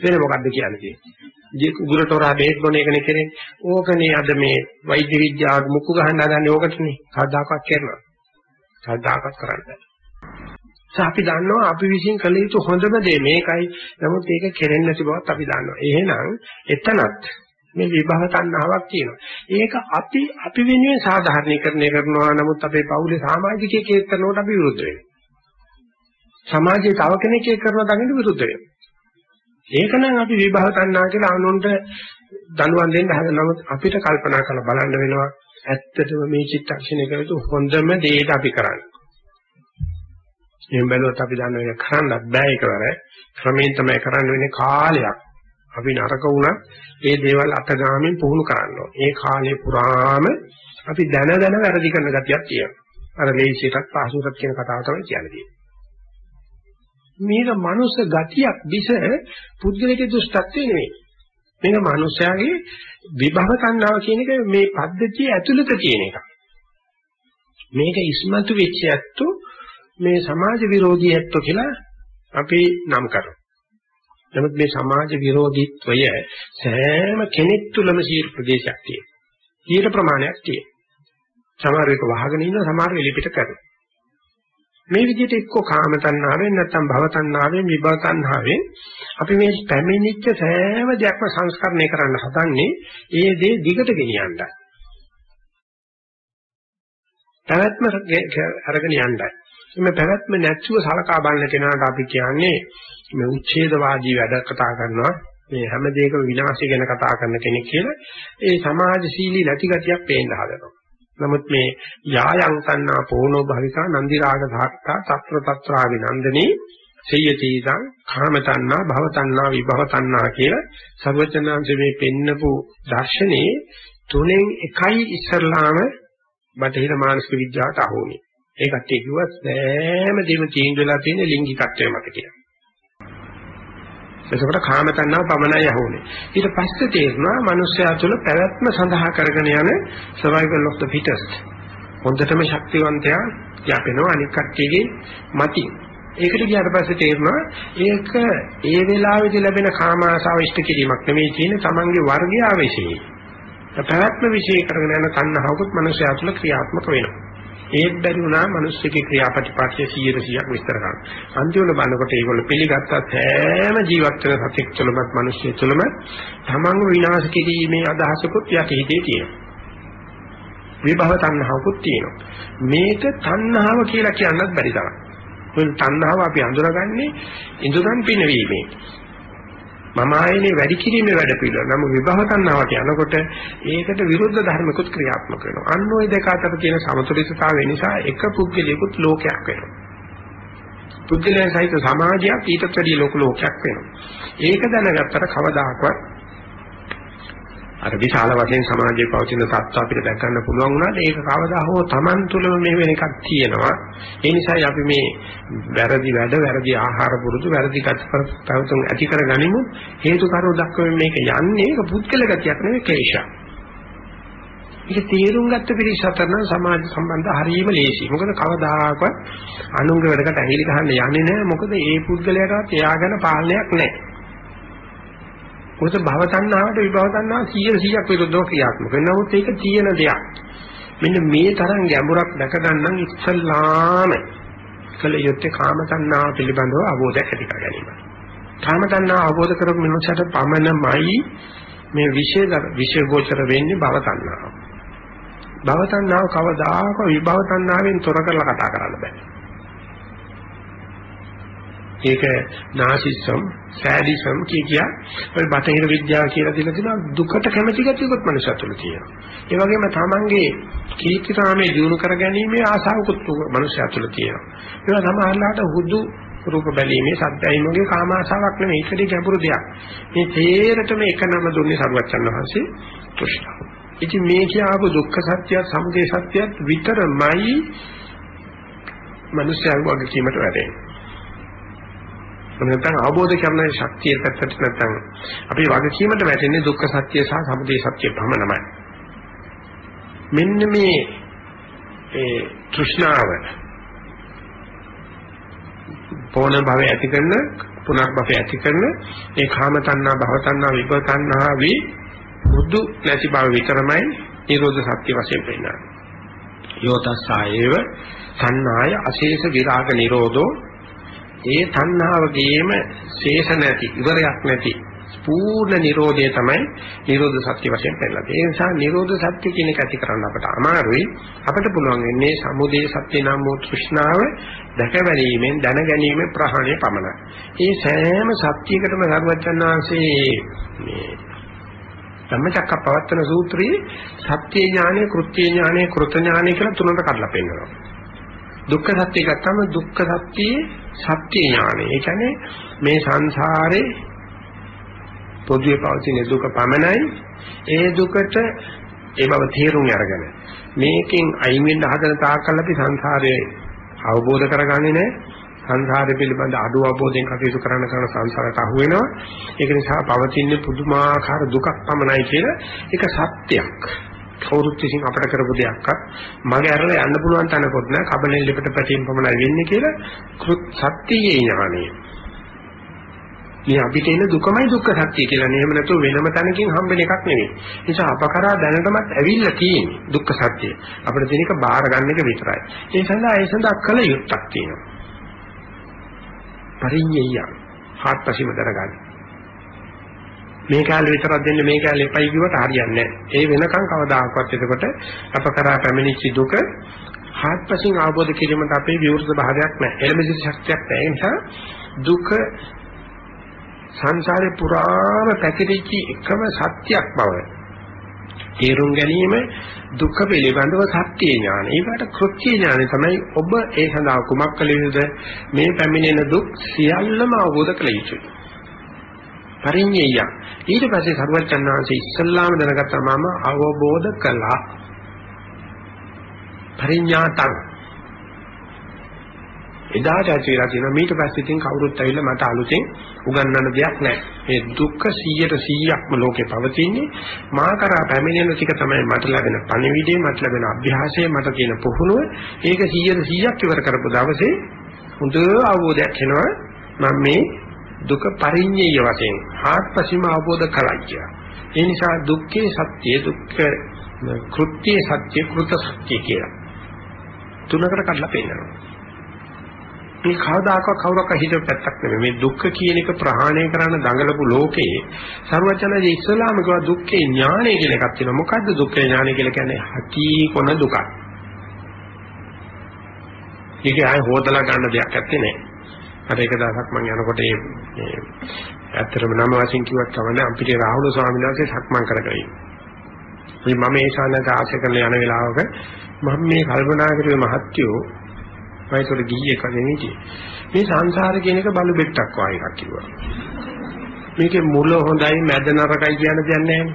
වෙන මොකද්ද කියන්නේ? ජී උගුරට හොරා බේත් බොන එකනේ කරන්නේ. ඕකනේ අද මේ වෛද්‍ය විද්‍යාවට මුක්කු ගහන්න හදන්නේ ඕකටනේ. කවදාකවත් කරනවා. කවදාකවත් කරන්නේ නැහැ. අපි දන්නවා අපි විශ්ින් කළ යුතු හොඳම දේ මේකයි. නමුත් ඒක කෙරෙන්නේ නැති බවත් අපි දන්නවා. එහෙනම් එතනත් මේ විභව තණ්හාවක් තියෙනවා. ඒක අපි අපි වෙනුවෙන් සාධාරණීකරණය කරනවා නමුත් අපේ පවුලේ සමාජිකයෙක් ඒක කරනකොට අපි විරුද්ධ වෙනවා. සමාජයේ තව කෙනෙක් ඒක කරනවා දකින්න විරුද්ධ වෙනවා. ඒකනම් අපි විභව තණ්හා කියලා අනුන්ට දනුවන් දෙන්න හදන නමුත් අපිට කල්පනා කරලා බලන්න වෙනවා ඇත්තටම මේ චිත්තක්ෂණය කරතු හොඳම දේට අපි කරන්නේ. එහෙම බැලුවොත් අපි දන්නවා ඒක කරන්නත් බෑ ඒකවර ක්‍රමයෙන් තමයි කරන්න වෙන්නේ කාලයක්. අපි නරක වුණත් ඒ දේවල් අතගාමින් පුහුණු කරන්න ඒ කාලේ පුරාම අපි දැන දැන වැරදි කරන ගතියක් තියෙනවා. අර ලේසියටත් පහසුටත් කියන කතාව තමයි කියන්නේ. මේක මනුස්ස ගතියක් දිස පුද්ගලික දුෂ්ටත්වේ නෙවෙයි. මේක මනුස්සයාගේ විභව තණ්හාව කියන එක මේ පද්ධතිය ඇතුළත තියෙන එකක්. මේක ඉස්මතු වෙච්ච ඇත්තු මේ සමාජ විරෝධී ඇත්තු කියලා අපි නම් කරනවා. නමුත් මේ සමාජ විරෝධීත්වය සෑම කෙනෙක් තුළම සීල ප්‍රදේශයක් තියෙනවා. ඊට ප්‍රමාණයක් තියෙනවා. සමහර එක වහගෙන ඉන්න සමහර එලිපිට කරනවා. මේ විදිහට එක්ක කාම තණ්හාවෙන් නැත්නම් භව තණ්හාවෙන් විභව තණ්හාවෙන් අපි මේ පැමිණිච්ච සෑම දෙයක්ම සංස්කරණය කරන්න හදන්නේ ඒ දේ දිගට ගෙනියන්නයි. පැවැත්ම අරගෙන යන්නයි. මේ පැවැත්ම නැතුව සලකා බලන කෙනාට අපි කියන්නේ මේ උච්ඡේදවාදී වැඩ කතා කරනවා මේ හැම දෙයකම විනාශය ගැන කතා කරන කෙනෙක් කියලා ඒ සමාජශීලී නැති ගතියක් පේන්න හදනවා. නමුත් මේ යායන් සන්නා පෝනෝ භවිකා නන්දි රාග ධාත්තා తත්‍ර తත්‍රාවි නන්දනී සේයතිදං කාමතණ්ණා භවතණ්ණා විභවතණ්ණා කියලා සර්වචනාංශ මේ පෙන්නපු දර්ශනේ තුනෙන් එකයි ඉස්සරලාම බටහිර මානසික විද්‍යාවට අහුනේ. ඒකට කිව්වත් සෑම දෙම තීන්දුව වෙලා තියෙන ලිංගිකත්වය මත කියලා. එතකොට කාම තණ්හාව පමණයි අහුනේ. ඊට පස්සේ තේරුණා මිනිස්යා තුළ පැවැත්ම සඳහා කරගෙන යන survival of the fittest. හොඳටම ශක්තිවන්තයා යැපෙනවා අනික් කට්ටියගේ මතින්. ඒකට ගියාට පස්සේ තේරුණා ඒක ඒ වෙලාවේදී ලැබෙන කාම ආසාව ඉෂ්ට කිරීමක් නෙමෙයි තියෙන්නේ තමන්ගේ වර්ගය ආවේශයේ. පැවැත්ම විශේෂ කරගෙන යන තණ්හාවකුත් මිනිස්යා තුළ ක්‍රියාත්මක වෙනවා. ඒත් බැරි වුණා මිනිස්සුගේ ක්‍රියාපටිපාටිය 100%ක් විස්තර කරන්න. අන්තිමට බලනකොට ඒගොල්ලෝ පිළිගත්තත් හැම ජීවත් වෙන සතෙක් තුළමත් මිනිස්සු තුළම තමන්ව විනාශ කිරීමේ අදහසකුත් යටිහිතේ තියෙනවා. විභව තණ්හාවකුත් තියෙනවා. මේක තණ්හාව කියලා කියන්නත් බැරි තරම්. මොකද තණ්හාව අපි අඳුරගන්නේ ඉඳුරන් පිනවීමේ. මම ආයනේ වැඩි කිරීමේ වැඩ පිළිවෙල. නම් විභව තණ්හාවට යනකොට ඒකට විරුද්ධ ධර්මකුත් ක්‍රියාත්මක වෙනවා. අන්න ওই දෙක අතර තියෙන සමතුලිතතාවය නිසා එක පුද්ගලයෙකුත් ලෝකයක් වෙනවා. පුද්ගලයන් සහිත සමාජයක් ඊටත් වැඩිය ලෝක ලෝකයක් වෙනවා. ඒක දැනගත්තට කවදාකවත් අර විශාල වශයෙන් සමාජයේ පවතින තත්ත්ව අපිට දැක ගන්න පුළුවන් වුණාට ඒක කවදා හෝ Taman තුලම මේ වෙන එකක් තියෙනවා. ඒ නිසායි අපි මේ වැරදි වැඩ, වැරදි ආහාර පුරුදු, වැරදි කටපරතුන් ඇති කරගනිමු. හේතු කාරණා දක්වමින් මේක යන්නේ ඒක පුද්ගල ගතියක් නෙවෙයි ක්ලේශයක්. ඒක තේරුම් ගත්ත පිරිස අතර නම් සමාජ සම්බන්ධ හරීම ලේසි. මොකද කවදාකවත් අනුංග වැඩකට ඇහිලි ගහන්න යන්නේ නැහැ. මොකද ඒ පුද්ගලයාටවත් එයා ගැන පාලනයක් නැහැ. මොකද භව තණ්හාවට විභව තණ්හාව 100 100ක් විරුද්ධව ක්‍රියාත්මක වෙනවා. නමුත් ඒක තියෙන දෙයක්. මෙන්න මේ තරම් ගැඹුරක් දැක ගන්න ඉස්සල්ලාම කල යුත්තේ කාම තණ්හාව පිළිබඳව අවබෝධයක් ඇති කර ගැනීම. කාම තණ්හාව අවබෝධ කරගන්න මිනිසට පමණමයි මේ විශේෂ විශේෂ ගෝචර වෙන්නේ භව තණ්හාව. භව තණ්හාව කවදාක විභව තණ්හාවෙන් තොර කරලා කතා කරන්න බෑ. ඒක නාසිසම්, සෑඩිසම් කිය කිය ඔය බටහිර විද්‍යාව කියලා දීලා තියෙනවා දුකට කැමැති ගතියකුත් මනුෂ්‍ය තුළ තියෙනවා. ඒ වගේම තමන්ගේ කීර්තිරාමයේ දිනු කර ගැනීමේ ආසාවකුත් මනුෂ්‍ය තුළ තියෙනවා. ඒවා සමහරලාට හුදු රූප බැලීමේ සත්‍යයින් වගේ කාම ආසාවක් නෙමෙයි ඒකදී ගැඹුරු දෙයක්. මේ තේරෙටම එක නම දුන්නේ සරුවච්චන් වහන්සේ තෘෂ්ණාව. ඉතින් මේ කියආපු දුක්ඛ සත්‍යයත් සමුදය සත්‍යයත් විතරමයි මනුෂ්‍යයන් වගේ කීමට වැටෙන්නේ. නැත්නම් අවබෝධ කරන ශක්තිය පැත්තට නැත්නම් අපි වගකීමට වැටෙන්නේ දුක්ඛ සත්‍ය සහ සමුදය සත්‍ය පමණයි. මෙන්න මේ ඒ තෘෂ්ණාව පෝණ භවය ඇති කරන පුනර්භවය ඇති කරන ඒ කාම තණ්හා භව තණ්හා විභව තණ්හා වි බුදු නැති බව විතරමයි නිරෝධ සත්‍ය වශයෙන් පෙන්නන්නේ. යෝතස්සායේව තණ්හාය අශේෂ විරාග නිරෝධෝ ඒ තණ්හාවගේම ශේෂ නැති ඉවරයක් නැති පූර්ණ නිරෝධය තමයි නිරෝධ සත්‍ය වශයෙන් පෙන්නලා තියෙන්නේ. ඒ නිසා නිරෝධ සත්‍ය කියන එක ඇති කරන්න අපට අමාරුයි. අපිට පුළුවන් වෙන්නේ සමුදය සත්‍ය නම් වූ තෘෂ්ණාව දැක ගැනීමෙන් දැන ගැනීමේ ප්‍රහාණය පමණයි. ඒ සෑම සත්‍යයකටම සර්වචන්නාංශේ මේ ධම්මචක්කප්පවත්තන සූත්‍රයේ සත්‍ය ඥානෙ, කෘත්‍ය ඥානෙ, කෘත ඥානෙ කියලා තුනකට කඩලා පෙන්නනවා. දුක්ඛ සත්‍ය ගත්තම දුක්ඛ සත්‍යයේ සත්‍ය ඥානය. ඒ කියන්නේ මේ සංසාරේ පොදුවේ පවතින දුක පමණයි ඒ දුකට ඒ බව තේරුම් අරගෙන මේකෙන් අයින් වෙන්න හදන තාක්කල් අපි සංසාරයේ අවබෝධ කරගන්නේ නැහැ. සංසාරය පිළිබඳ අඩු අවබෝධයෙන් කටයුතු කරන කරන සංසාරයට අහු වෙනවා. ඒක නිසා පවතින පුදුමාකාර දුකක් පමණයි කියලා ඒක සත්‍යයක්. කවුරුත් විසින් අපට කරපු දෙයක්වත් මගේ අරලා යන්න පුළුවන් තැනකොත් නෑ කබලෙන් ලිපට පැටින් පමණයි වෙන්නේ කියලා කෘත් සත්‍යයේ ඥානය. මේ අපිට එන දුකමයි දුක්ඛ සත්‍ය කියලා නෙමෙයි නැතුව වෙනම තැනකින් හම්බෙන එකක් නෙවෙයි. ඒ නිසා අපකරා දැනටමත් ඇවිල්ලා තියෙන්නේ දුක්ඛ සත්‍ය. අපිට තියෙන එක බාර ගන්න එක විතරයි. ඒ සඳහා ඒ සඳහා කල යුත්තක් තියෙනවා. පරිඤ්ඤය. හත්පසීම දරගන්න. මේ කාලේ විතරක් දෙන්න මේ කාලේ එපයි කිව්වට හරියන්නේ නැහැ. ඒ වෙනකන් කවදාකවත් එතකොට අප කරා පැමිණිච්ච දුක හත්පසින් අවබෝධ කිරීමට අපේ විවෘත භාවයක් නැහැ. එළඹ සිට ශක්තියක් නැහැ. ඒ නිසා දුක සංසාරේ පුරාම පැතිරිච්ච එකම සත්‍යයක් බව තේරුම් ගැනීම දුක්ඛ පිළිබඳව සත්‍ය ඥාන. ඒකට කෘත්‍ය ඥානය තමයි ඔබ ඒ සඳහා කුමක් කළ යුතුද? මේ පැමිණෙන දුක් සියල්ලම අවබෝධ කළ යුතුයි. පරිඤ්ඤය. ඊට පස්සේ සරුවචන් වහන්සේ ඉස්සල්ලාම දැනගත්තා මම අවබෝධ කළා. පරිඤ්ඤාතං එදාට ඇති වෙලා තියෙනවා ඊට පස්සේ ඉතින් කවුරුත් ඇවිල්ලා මට අලුතෙන් උගන්වන්න දෙයක් නැහැ. මේ දුක්ඛ 100ට 100ක්ම ලෝකේ පවතින්නේ මා කරා පැමිණෙන ටික තමයි මට ලැබෙන පණිවිඩය, මට ලැබෙන අභ්‍යාසය, මට තියෙන පුහුණුව. ඒක 100ට 100ක් ඉවර කරපු දවසේ හොඳ අවබෝධයක් එනවා මම මේ දුක පරිඤ්ඤය වශයෙන් ආත්පසීම අවබෝධ කරගන්නවා. ඒ නිසා දුක්ඛේ සත්‍ය දුක්ඛ කෘත්‍ය සත්‍ය කෘත සත්‍ය කියලා තුනකට කඩලා පෙන්නනවා. මේ කවදාකවත් කවුරක් හිතපු පැත්තක් නෙමෙයි. මේ දුක්ඛ කියන එක ප්‍රහාණය කරන්න දඟලපු ලෝකේ සර්වචනයේ ඉස්ලාම කියවා දුක්ඛේ ඥානය කියලා එකක් තියෙනවා. මොකද්ද දුක්ඛේ ඥානය කියලා කියන්නේ? හකීකොන දුකක්. ඒක ආය හොදලා ගන්න දෙයක් නැත්තේ නේ. අර එක දවසක් මම යනකොට මේ ඇත්තටම නම වශයෙන් කිව්වත් කවන්නේ අපිට රාහුල ස්වාමීන් වහන්සේ සක්මන් කරගෙන ඉන්නේ මම ඒ ශානක ආශය කරන යන වෙලාවක මම මේ කල්පනා කරුවේ මහත්යෝ වයසට ගිහියෙක් වගේ නෙකී. මේ සංසාර කියන එක බලු බෙට්ටක් වගේ එකක් කිව්වා. මේකේ මුල හොඳයි මැද නරකයි කියන දෙයක් නැහැ.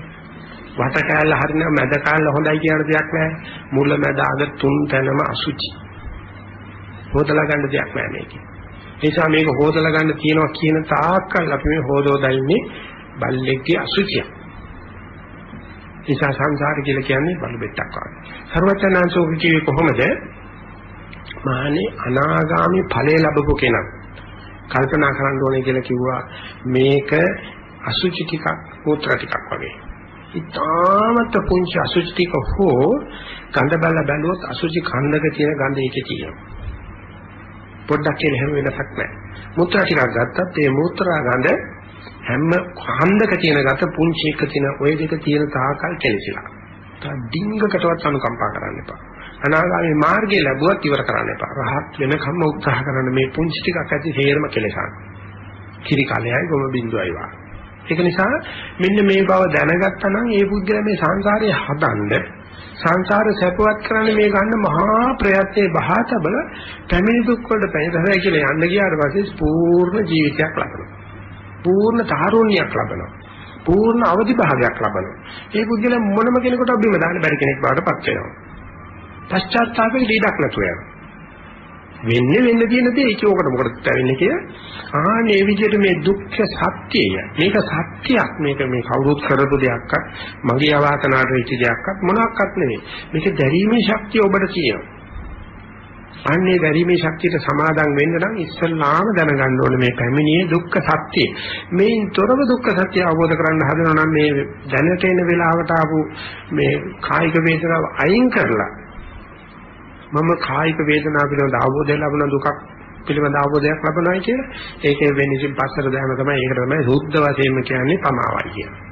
වට කෑල්ල හරිනම් මැද කෑල්ල හොඳයි කියන දෙයක් නැහැ. මුල මැද අග තුන් තැනම අසුචි. හොදලා ගන්න දෙයක් නැහැ මේකේ. ඒ නිසා මේක හොදලා ගන්න තියනවා කියන තාක්කල් අපි මේ හොදෝදයින්නේ බල්ලෙක්ගේ අසුචිය. නිසා සංසාර කියලා කියන්නේ බලු බෙට්ටක් වගේ. සර්වචනාංශෝක කියේ කොහොමද? මහණේ අනාගාමි ඵලය ලැබපු කෙනා කල්පනා කරන්න ඕනේ කියලා කිව්වා මේක අසුචි ටිකක් මූත්‍ර ටිකක් වගේ. ඊටාමත් පුංචි අසුචි ටික හෝ ගඳ බල බැලුවොත් අසුචි කන්දක තියෙන ගඳ ඒකේ තියෙනවා. පොඩ්ඩක් කියලා හැම වෙනසක් නැහැ. මූත්‍රා ටිකක් ගත්තත් ඒ මූත්‍රා ගඳ හැම කන්දක තියෙන ගත පුංචි එක තියෙන ওই දෙක තියෙන තාකල් කෙලසිලා. තා ඩිංගකටවත් අනුකම්පා කරන්න එපා. අනාගාමී මාර්ගය ලැබුවත් ඉවර කරන්න එපා. රහත් වෙනකම්ම උත්සාහ කරන්න මේ පුංචි ටිකක් ඇති හේරම කෙලසක්. කිරි කලයයි ගොම බින්දුවයි වා. ඒක නිසා මෙන්න මේ බව දැනගත්තා නම් ඒ පුද්ගලයා මේ සංසාරේ හදන්න සංසාර සැපවත් කරන්න මේ ගන්න මහා ප්‍රයත්නේ බහාතබල පැමිණි දුක් වලට පැහැරයි කියලා යන්න ගියාට පස්සේ පූර්ණ ජීවිතයක් ලබනවා. පූර්ණ තාරුණ්‍යයක් ලබනවා. පූර්ණ අවදි භාවයක් ලබනවා. ඒ පුද්ගලයා මොනම කෙනෙකුට බිම දාන්න බැරි කෙනෙක් බවට පත් වෙනවා. පශ්චාත්තාපයෙන් ලීඩක් නැතුව යනවා. වෙන්නේ වෙන්න තියෙන දේ ඒක උකට මොකටද වෙන්නේ කියලා? ආනේ විදිහට මේ දුක්ඛ සත්‍යය. මේක සත්‍යයක්. මේක මේ කවුරුත් කරපු දෙයක්වත් මගේ අවාසනාවට වෙච්ච දෙයක්වත් මොනක්වත් නෙවෙයි මේක දැරීමේ ශක්තිය ඔබට තියෙනවා. අන්නේ දැරීමේ ශක්තියට සමාදන් වෙන්න නම් ඉස්සල්ලාම දැනගන්න ඕනේ මේ පැමිණියේ දුක්ඛ සත්‍යය. මේන් තොරව දුක්ඛ සත්‍ය අවබෝධ කරගන්න හදනවා නම් මේ දැනට එන වෙලාවට ආපු මේ කායික වේදනාව අයින් කරලා මම කායික වේදනාව පිළිබඳ අවබෝධය ලැබුණ දුකක් පිළිබඳ අවබෝධයක් ලබනවායි කියලා ඒකේ වෙන්නේ ඉතින් පස්සට දැම තමයි ඒකට තමයි සුද්ධ වශයෙන්ම කියන්නේ පමාවයි කියන්නේ.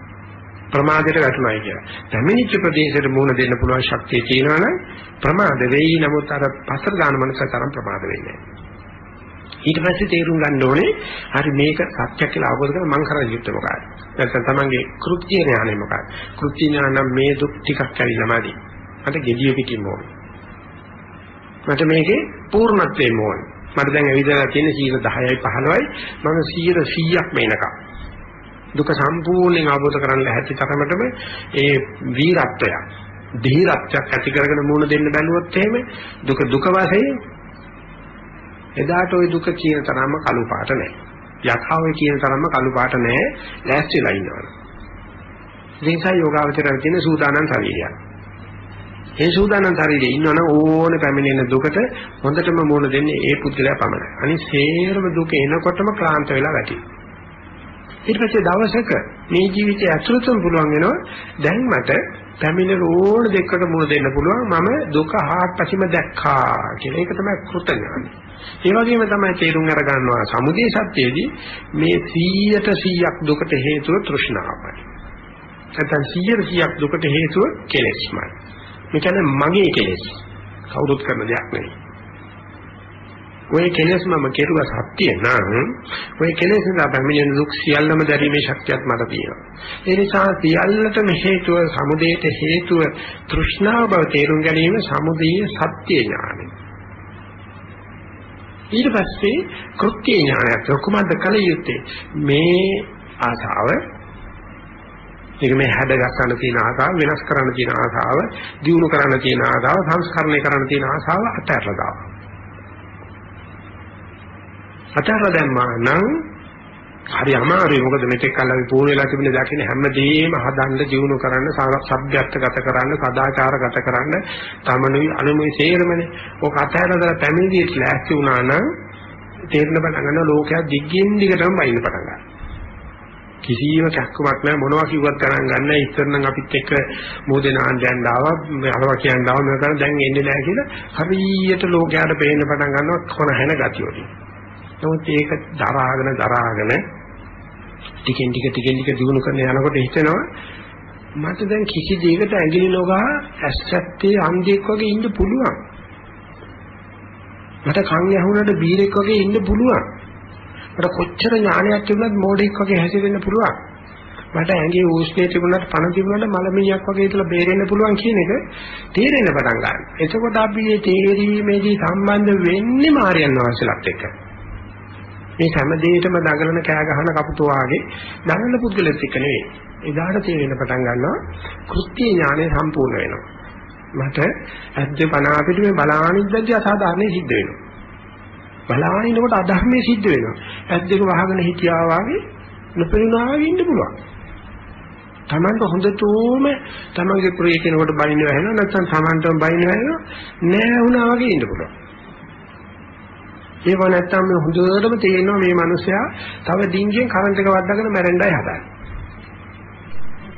ප්‍රමාදයට වැටුණායි කියලා. පැමිණිච්ච ප්‍රදේශයට මුහුණ දෙන්න පුළුවන් ශක්තිය තියෙනවනම් ප්‍රමාද වෙයි නමුත් අර පස්සට දාන මනස තරම් ප්‍රමාද වෙන්නේ ඊට පස්සේ තේරුම් ගන්න ඕනේ හරි මේක සත්‍ය කියලා අවබෝධ කරගන්න මං කරන්නේ යුත්තේ මොකක්ද? නැත්නම් තමන්ගේ කෘත්‍ය ඥානෙ මොකක්ද? කෘත්‍ය ඥාන මේ දුක් ටිකක් ඇවිල්ලා මදි. මට gediya පිටින් ඕනේ. මට මේකේ පූර්ණත්වෙම ඕනේ. මට දැන් ඇවිදලා තියෙන 10යි 15යි මම 100ක් මේනකම්. දුක සම්පූර්ණයෙන් අවබෝධ කරගන්න හැටි තරමටම ඒ වීරත්වය ධීරත්වයක් ඇති කරගෙන මුණ දෙන්න බැලුවොත් එහෙම දුක දුක වශයෙන් එදාට ওই දුක කියන තරම්ම කළු පාට නැහැ. යථාවේ කියන තරම්ම කළු පාට නැහැ. ලෑස්තිලා ඉන්නවා. ඒ නිසා යෝගාවචරය තියෙන සූදානම් ශරීරයක්. ඒ සූදානම් ශරීරයේ ඉන්නවනම් ඕනේ පැමිණෙන දුකට හොඳටම මුහුණ දෙන්නේ ඒ පුද්ගලයා පමණයි. අනිත් සේරම දුක එනකොටම ක්ලාන්ත වෙලා වැටෙනවා. ඊට පස්සේ දවසක මේ ජීවිතය ඇතුළතම පුළුවන් වෙනවා දැන් මට පැමිණෙන ඕන දෙයකට මුහුණ දෙන්න පුළුවන් මම දුක හාත්පසින්ම දැක්කා කියලා. ඒක තමයි කෘතඥානයි. ඒ වගේම තමයි තේරුම් අර ගන්නවා සමුදේ සත්‍යයේදී මේ 100ට 100ක් දුකට හේතුව තෘෂ්ණාවයි. නැත්නම් 100ට 100ක් දුකට හේතුව කෙලෙස්මයි. මේ කියන්නේ මගේ කෙලෙස්. කවුරුත් කරන දෙයක් නෙවෙයි. ඔය කෙලෙස් මම කෙරුවා සත්‍ය නම් ඔය කෙලෙස් නිසා පැමිණෙන දුක් සියල්ලම දැරීමේ ශක්තියක් මට තියෙනවා. ඒ නිසා සියල්ලටම හේතුව සමුදේට හේතුව තෘෂ්ණාව බව තේරුම් ගැනීම සමුදේ සත්‍ය ඥානයි. ඊට පස්සේ කෘත්‍ය ඥානයත් කොහොමද කල යුත්තේ මේ ආසාව ඒක මේ හැඩ ගන්න තියෙන ආසාව වෙනස් කරන්න තියෙන ආසාව දියුණු කරන්න තියෙන ආසාව සංස්කරණය කරන්න තියෙන ආසාව අතහැරලා දානවා අතහැරලා දැම්මා නම් හරි අමාරුයි. මොකද මෙතෙක් කල් අපි පුහුණු වෙලා තිබුණේ දකින්න හැමදේම හදන්න දියුණු කරන්න සભ્યත්වගත කරන්න සදාචාරගත කරන්න තමනුයි අනුමුයි සේරමනේ. ඔක අතහැරලා පැමිණිලියට ලෑස්ති වුණා නම් තේරෙන පටන් ගන්න ලෝකයක් දිග්ගින් දිගටම බයින්න පටන් ගන්නවා. කිසිම කැක්කමක් නැහැ. මොනවා කිව්වත් ගණන් ගන්න ඉස්සර නම් අපිත් එක්ක මොදේ නාන්දයන් ආවා. අරවා කියන්න ආවා. මම කරා දැන් එන්නේ නැහැ කියලා හරියට ලෝකයට පේන්න පටන් ගන්නවා කොන හැන ගතියෝදී නමුත් ඒක දරාගෙන දරාගෙන ටිකෙන් ටික ටිකෙන් ටික දිනු කරන යනකොට හිතෙනවා මට දැන් කිසි දෙයකට ඇඟිලි නොගා ඇස්සත්තේ අන්ධෙක් වගේ ඉන්න පුළුවන්. මට කන් ඇහුනට බීරෙක් වගේ ඉන්න පුළුවන්. මට කොච්චර ඥානයක් තිබුණත් මෝඩෙක් වගේ හැසිරෙන්න පුළුවන්. මට ඇඟේ උෂ්ණය තිබුණත් පණ තිබුණාට මලමිණියක් වගේ ඉතලා බේරෙන්න පුළුවන් කියන එක තේරෙන්න පටන් ගන්නවා. එතකොට අපි මේ තේරීමේදී සම්බන්ධ වෙන්නේ මාර්යයන් වහන්සේලාත් එක්ක. මේ හැම දෙයකම දඟලන කෑ ගහන කපුටෝ වාගේ දඟලන පුද්ගලෙක් එක්ක නෙවෙයි. එදාට තේරෙන්න පටන් ගන්නවා කෘත්‍ය ඥානය සම්පූර්ණ වෙනවා. මට ඇද්ද පණ අපිට මේ බලානිද්දදී අසාධාරණේ සිද්ධ වෙනවා. බලානිනකොට අධර්මයේ සිද්ධ වෙනවා. ඇද්දක වහගෙන හිටියා වාගේ නොපෙනුනා වගේ ඉන්න පුළුවන්. Tamanට හොඳටම තමන්ගේ ප්‍රිය කෙනෙකුට බනින්න වෙනවා නැත්නම් Tamanටම බනින්න වෙනවා නෑ වුණා වගේ ඉන්න පුළුවන්. ඒව නැත්තම් මේ හොඳටම තේරෙනවා මේ මිනිස්සයා තව ඩිංගියෙන් කරන්ට් එක වද්දාගෙන මැරෙන්නයි හදන්නේ.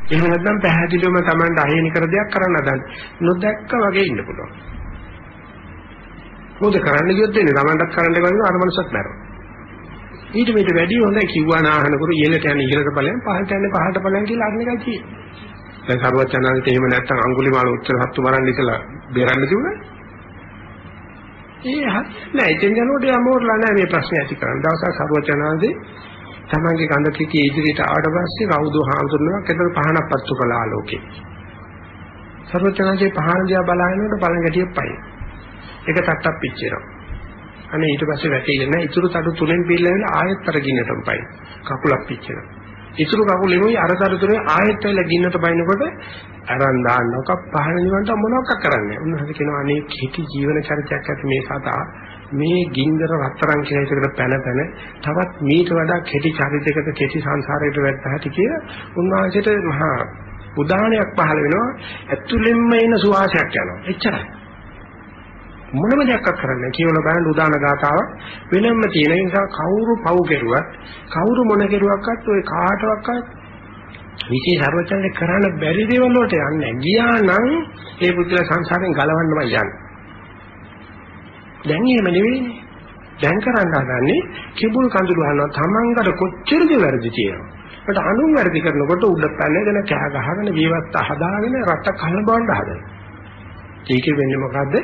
එහෙම නැත්නම් පැහැදිලිවම Tamanට අහිමි කර දෙයක් කරන්න හදන්නේ. නොදැක්ක වගේ ඉන්න පුළුවන්. මොකද කරන්න ගියොත් එන්නේ Tamanටත් කරන්ට් එක වදිනවා අර මනුස්සත් මැරෙනවා. ඊට මෙට වැඩි හොඳයි කිව්වා නාහනකරු ඉහළට යන ඉහළට ඵලයන් පහළට යන පහළට ඵලයන් කියලා අරන එකයි තියෙන්නේ. දැන් සරුවචනාන්තේ එහෙම නැත්තම් අඟුලිමාල උත්තර සත්තු මරන්න ඉතලා බේරන්න තිබුණා. ඒ නෑ ඉතින් යනකොට යමෝරලා නෑ මේ ප්‍රශ්නේ ඇති කරන්නේ. දවසක් සරුවචනාන්තේ තමන්ගේ ගඳ කිටි ඉදිරියට ආවට පස්සේ කවුද හාමුදුරනවා කෙතර පහනක් පත්තු කළා ආලෝකේ. සරුවචනාන්තේ පහන දිහා බලනකොට බලන් ගැටියෙ පයි. එක තට්ටක් පිච්චෙනවා. අනේ ඊට පස්සේ වැටෙන්නේ නැහැ. ඊටු තඩු තුනෙන් පිළිලා ආයෙත් අර ගින්නටම පයි. කකුලක් පිච්චෙනවා. ඊටු කකුලෙමුයි අර තඩු තුනේ ආයෙත් වෙලා ගින්නට පයින්නකොට අරන් දාන්නක පහන නිවන්ට මොනවක් කරන්නේ. උන්වහන්සේ කියනවා අනේ කිටි ජීවන චරිතයක් ඇති මේ සතා මේ ගින්දර රත්තරන් කියලා එකකට පැන පැන තවත් මීට වඩා කෙටි චරිතයකට කෙටි සංසාරයකට වැටෙත හැටි කියලා උන්වහන්සේට මහා උදාහරණයක් පහළ වෙනවා. ඇතුළෙන්ම එන සුවාසයක් යනවා. එච්චරයි. මොනම දෙයක් කරන්නේ කියවල බලන්න උදාන ගාතාවක් වෙනම තියෙන නිසා කවුරු පව් කෙරුවත් කවුරු මොන කෙරුවක්වත් ওই කාටවත් විශේෂ සර්වචන්ද කරන්න බැරි දේවල් වලට යන්නේ ගියා නම් ඒ පුදුල සංසාරයෙන් ගලවන්නම යන්නේ. දැන් එහෙම නෙවෙයිනේ. දැන් කරන්න හදන්නේ කිඹුල් කඳුළු අහනවා. තමන්ගට කොච්චරද වැරදි තියෙනවා ඒකට අනුන් වැරදි කරනකොට උඩ පැනගෙන කෑ ගහගෙන ජීවත් හදාගෙන රට කන බවන්න හදනවා. ඒකේ වෙන්නේ මොකද්ද?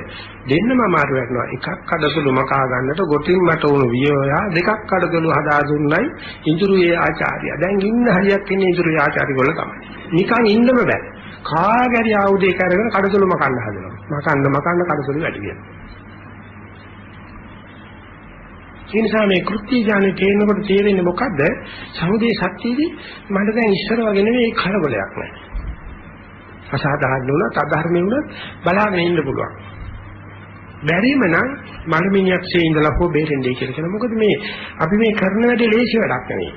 දෙන්නම අමාරු වෙනවා. එකක් කඩතුළු මකා ගන්නට ගොටින් මට උණු වියෝයා දෙකක් කඩතුළු හදා දුන්නයි ඉඳුරුයේ ආචාර්යයා. දැන් ඉන්න හරියක් ඉන්නේ ඉඳුරුයේ ආචාර්යගොල්ල තමයි. නිකන් ඉන්නම බෑ. කාගරි ආයුධයක අරගෙන කඩතුළු මකන්න හදනවා. මකන්න මකන්න කඩතුළු වැඩි වෙනවා. ඒ නිසා මේ කෘත්‍ය ඥානෙ තේරෙනකොට තේරෙන්නේ මොකද්ද? සමුදේ සත්‍යයේදී මට දැන් ඉස්සර වගේ නෙවෙයි කලබලයක් නැහැ. අසාධාරණ වුණත් අධර්මී වුණත් බලාගෙන ඉන්න පුළුවන්. බැරිම නම් මනමිනියක්සේ ඉඳලා හෝ බේරෙන්නේ කියලා කියන මොකද මේ අපි මේ කරන වැඩේ ලේසි වැඩක් නෙවෙයි.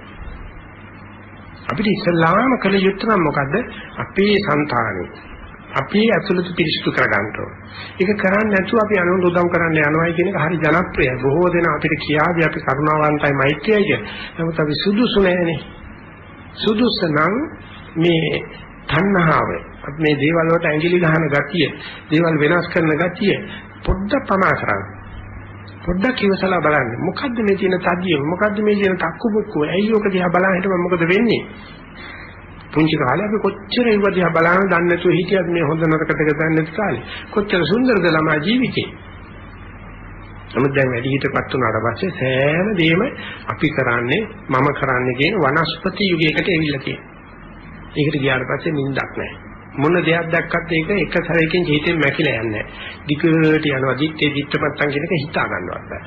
අපිට ඉස්ලාම කළ යුත්තේ නම් මොකද්ද? අපේ సంతානෙ අපි ඇතුළත පිරිසිදු කරගන්න ඕන. ඒක කරන්නේ නැතුව අපි අනුන් උදව් කරන්න යනවායි කියන එක හරි ජනප්‍රියයි. බොහෝ දෙනා අපිට කියාවි අපි කරුණාවන්තයි මෛත්‍රියයි කිය. නමුත් අපි සුදුසු නැහැනේ. සුදුසු නම් මේ තණ්හාව අපි මේ දේවල් වලට ඇඟිලි ගහන ගතිය, දේවල් වෙනස් කරන ගතිය පොඩ්ඩක් පමා කරන්න. පොඩ්ඩක් ඉවසලා බලන්න. මොකද්ද මේ තියෙන තදිය? මොකද්ද මේ තියෙන තක්කුමුක්කු? ඇයි ඔක දිහා බලන් හිටම මොකද වෙන්නේ? පුංචි කාලේ අපි කොච්චර ඉව දිහා බලන දන්නේ නැතුව හිටියත් මේ හොඳ නරක දෙක දන්නේ නැති කාලේ. කොච්චර සුන්දරද ළමා ජීවිතේ. නමුත් දැන් වැඩි හිටපත් වුණාට පස්සේ සෑම දෙයක්ම අපි කරන්නේ මම කරන්නේ කියන වනස්පති යුගයකට එවිල්ලා තියෙනවා. ඒකට ගියාට පස්සේ නිින්දක් නැහැ. මොන දෙයක් දැක්කත් ඒක එක සැරයකින් හිතෙන් මැකිලා යන්නේ නැහැ. දිගට යනවා දිත්තේ දිත්තපත්තන් කියන එක හිතා ගන්නවත් බෑ.